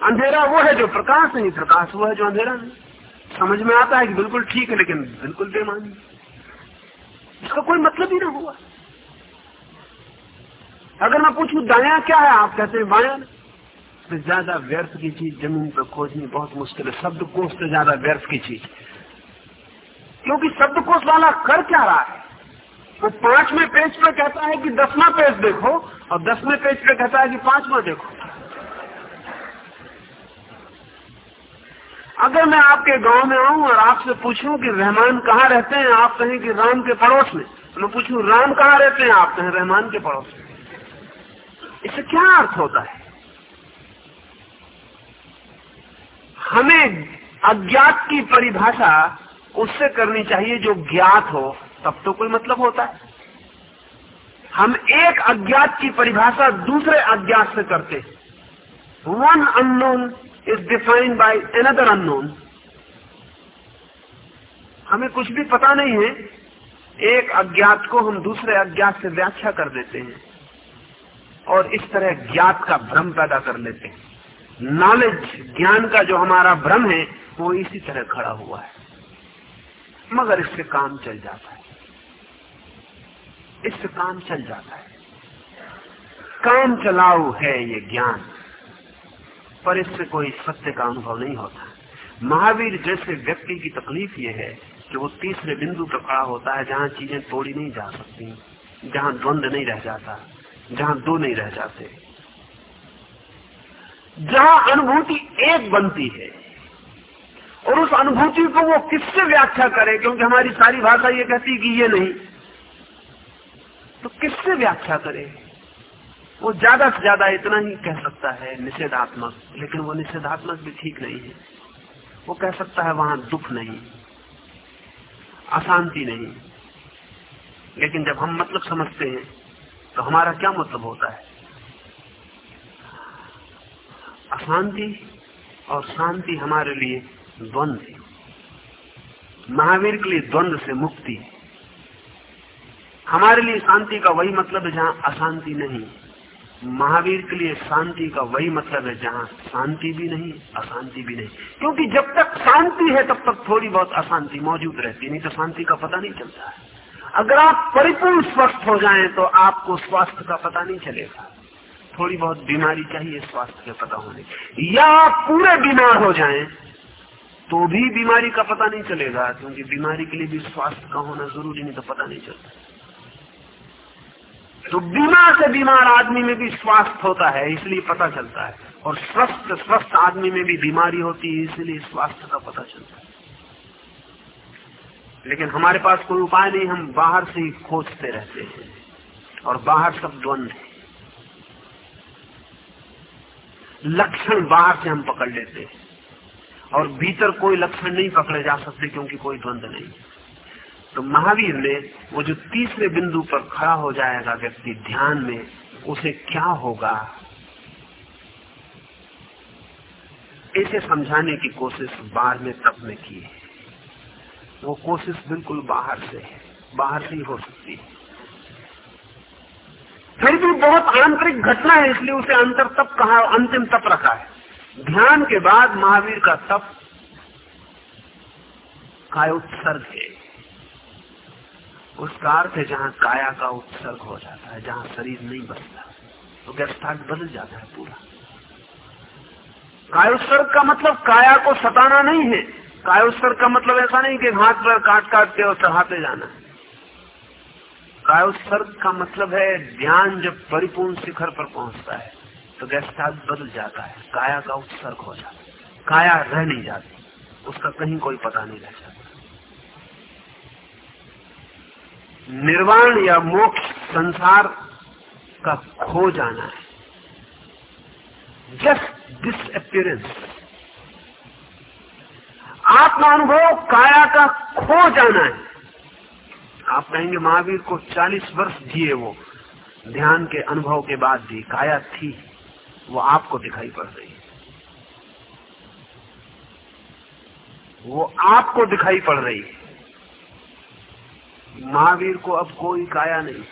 Speaker 2: अंधेरा वो है जो प्रकाश नहीं, प्रकाश वो है जो अंधेरा नहीं। समझ में आता है कि बिल्कुल ठीक है, लेकिन बिल्कुल बेमानी। इसका कोई मतलब ही ना हुआ। अगर मैं पूछूँ, दाया क्या है? आप कहते हैं बाया। तो ज़्यादा व्यर्थ की चीज़ ज़मीन पर खोजनी बहुत मुश्किल है। शब्द कोष से ज़्यादा व्यर्थ की चीज़। क्योंकि शब्द कोष वाला कर क्या रहा है? वो पाँचवें पेज पे कहता है कि दसवां पेज देखो और दसवें पेज पे कहता है कि पांचवा देखो। अगर मैं आपके गाँव में आऊँ और आपसे पूछूँ कि रहमान कहाँ रहते हैं, आप कहें कि राम के पड़ोस में। तो मैं पूछूँ, राम कहाँ रहते हैं? आप कहें, रहमान के पड़ोस में। इससे क्या अर्थ होता है? हमें अज्ञात की परिभाषा उससे करनी चाहिए जो ज्ञात हो, तब तो कोई मतलब होता है। हम एक अज्ञात की परिभाषा दूसरे अज्ञात से करते one unknown is defined by another unknown हमें कुछ भी पता नहीं है, एक अज्ञात को हम दूसरे अज्ञात से व्याख्या कर देते हैं और इस तरह ज्ञात का भ्रम पैदा कर लेते हैं। नॉलेज ज्ञान का जो हमारा भ्रम है, वो इसी तरह खड़ा हुआ है। मगर इससे काम चल जाता है। इससे काम चल जाता है। काम चलाऊ है ये ज्ञान, पर इससे कोई सत्य का अनुभव नहीं होता। महावीर जैसे व्यक्ति की तकलीफ़ ये है कि वो तीसरे बिंदु पर खड़ा होता है जहाँ चीज़ें तोड़ी नहीं जा सकती, जहाँ द्वंद नहीं रह जाता, जहाँ दो नहीं रह जाते। जहाँ अनुभूति एक बनती है और उस अनुभूति को वो किससे व्याख्या करे? क्योंकि हमारी सारी भाषा ये कहती कि ये नहीं। तो किससे व्याख्या करे? वो ज़्यादा से ज़्यादा इतना ही कह सकता है, निषेधात्मक। लेकिन वो निषेधात्मक भी ठीक नहीं है। वो कह सकता है वहाँ दुख नहीं, अशांति नहीं। लेकिन जब हम मतलब समझते हैं तो हमारा क्या मतलब होता है? अशांति और शांति हमारे लिए द्वंद है महावीर के लिए द्वंद्व से मुक्ति। हमारे लिए शांति का वही मतलब है जहाँ अशांति नहीं। महावीर के लिए शांति का वही मतलब है जहाँ शांति भी नहीं, अशांति भी नहीं। क्योंकि जब तक शांति है, तब तक थोड़ी बहुत अशांति मौजूद रहती नहीं तो शांति का पता नहीं चलता है। अगर आप परिपूर्ण स्वस्थ हो जाएँ तो आपको स्वास्थ्य का पता नहीं चलेगा। थोड़ी बहुत बीमारी चाहिए स्वास्थ्य के पता होने। या आप पूरे बीमार हो जाएँ तो भी बीमारी का पता नहीं चलेगा, क्योंकि बीमारी के लिए भी स्वास्थ्य का होना ज़रूरी नहीं तो पता नहीं चलता। तो बीमार से बीमार आदमी में भी स्वास्थ्य होता है, इसलिए पता चलता है। और स्वस्थ स्वस्थ आदमी में भी बीमारी होती है, इसलिए स्वास्थ्य का पता चलता है। लेकिन हमारे पास कोई उपाय नहीं, हम बाहर से ही खोजते रहते हैं। और बाहर सब द्वंद है। लक्षण बाहर से हम पकड़ लेते हैं। और भीतर कोई लक्षण नहीं पकड़े जा सकते क्योंकि कोई द्वंद नहीं। तो महावीर ने वो जो तीसरे बिंदु पर खड़ा हो जाएगा व्यक्ति ध्यान में, उसे क्या होगा? इसे समझाने की कोशिश बाहर में तब में की है। वो कोशिश बिल्कुल बाहर से है, बाहर से ही हो सकती है। फिर भी बहुत आंतरिक घटना है, इसलिए उसे अंतर तप कहा, अंतिम तप रखा है। ध्यान के बाद महावीर का तप का उत्सर्ग है। उसका अर्थ है जहाँ काया का उत्सर्ग हो जाता है, जहाँ शरीर नहीं बचता तो गैस्टार्ट बदल जाता है पूरा। काय उत्सर्ग का मतलब काया को सताना नहीं है। काय उत्सर्ग का मतलब ऐसा नहीं कि हाथ पर काट काट के और चढ़ाते जाना। काय उत्सर्ग का मतलब है ध्यान जब परिपूर्ण शिखर पर पहुँचता है तो गैस्टार्ट बदल जाता है, काया का उत्सर्ग हो जाता है, काया रह नहीं जाती, उसका कहीं कोई पता नहीं रह जाता। निर्वाण या मोक्ष संसार का खो जाना है। जस्ट डिस अपियरेंस आत्मानुभव काया का खो जाना है। आप कहेंगे, महावीर को 40 वर्ष जिए वो, ध्यान के अनुभव के बाद भी काया थी। वो आपको दिखाई पड़ रही है। वो आपको दिखाई पड़ रही है। महावीर को अब कोई काया नहीं।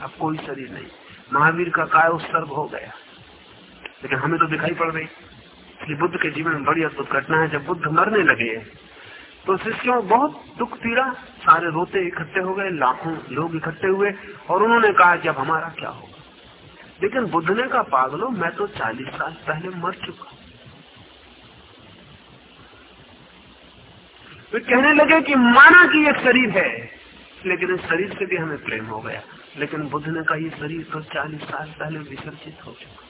Speaker 2: अब कोई शरीर नहीं। महावीर का काय उत्सर्ग हो गया। लेकिन हमें तो दिखाई पड़ रही। इसलिए बुद्ध के जीवन में बड़ी अद्भुत घटना है। जब बुद्ध मरने लगे तो शिष्यों बहुत दुख पीड़ा। सारे रोते इकट्ठे हो गए। लाखों लोग इकट्ठे हुए। और उन्होंने कहा कि अब हमारा क्या होगा? लेकिन बुद्ध ने कहा पागलो मैं तो चालीस साल पहले मर चुका वे कहने लगे कि माना कि ये शरीर है, लेकिन इस शरीर से भी हमें प्रेम हो गया। लेकिन बुद्ध ने कहा ये शरीर तो चालीस साल पहले विसर्जित हो चुका।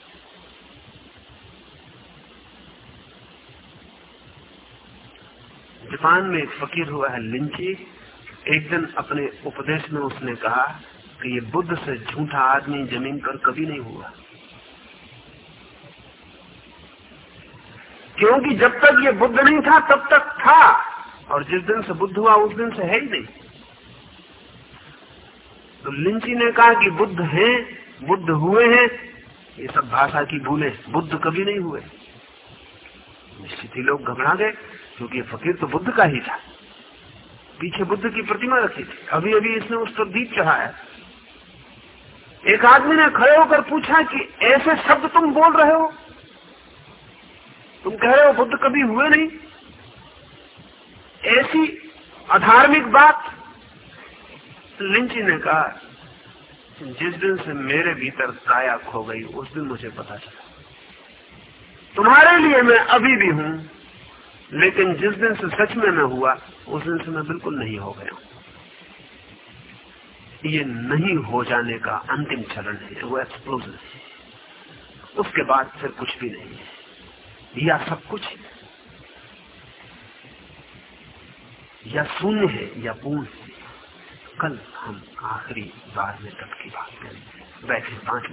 Speaker 2: जापान में एक फकीर हुआ है, लिंची। एक दिन अपने उपदेश में उसने कहा कि ये बुद्ध से झूठा आदमी ज़मीन पर कभी नहीं हुआ। क्योंकि जब तक ये बुद्ध नहीं था, तब तक था। और जिस दिन से बुद्ध हुआ, उस दिन से है ही नहीं। तो लिंची ने कहा कि बुद्ध हैं, बुद्ध हुए हैं, ये सब भाषा की भूले, बुद्ध कभी नहीं हुए। निश्चित ही लोग घबरा गए, क्योंकि फकीर तो बुद्ध का ही था। पीछे बुद्ध की प्रतिमा रखी थी। अभी अभी इसने उस पर दीप चढ़ाया। एक आदमी ने खड़े होकर पूछा कि ऐसे शब्द तुम बोल रहे हो? तुम कह रहे हो बुद्ध कभी हुए नहीं। ऐसी अधार्मिक बात लिंची ने कहा, जिस दिन से मेरे भीतर काया खो गई, उस दिन मुझे पता चला। तुम्हारे लिए मैं अभी भी हूँ, लेकिन जिस दिन से सच में मैं हुआ, उस दिन से मैं बिल्कुल नहीं हो गया ये नहीं हो जाने का अंतिम चरण है, वो एक्सप्लोजन है। उसके बाद फिर कुछ भी नहीं है। या सब कुछ है। या शून्य है या पूर्ण है। कल हम आखिरी बार में तक की बात करेंगे। बैठे पाँच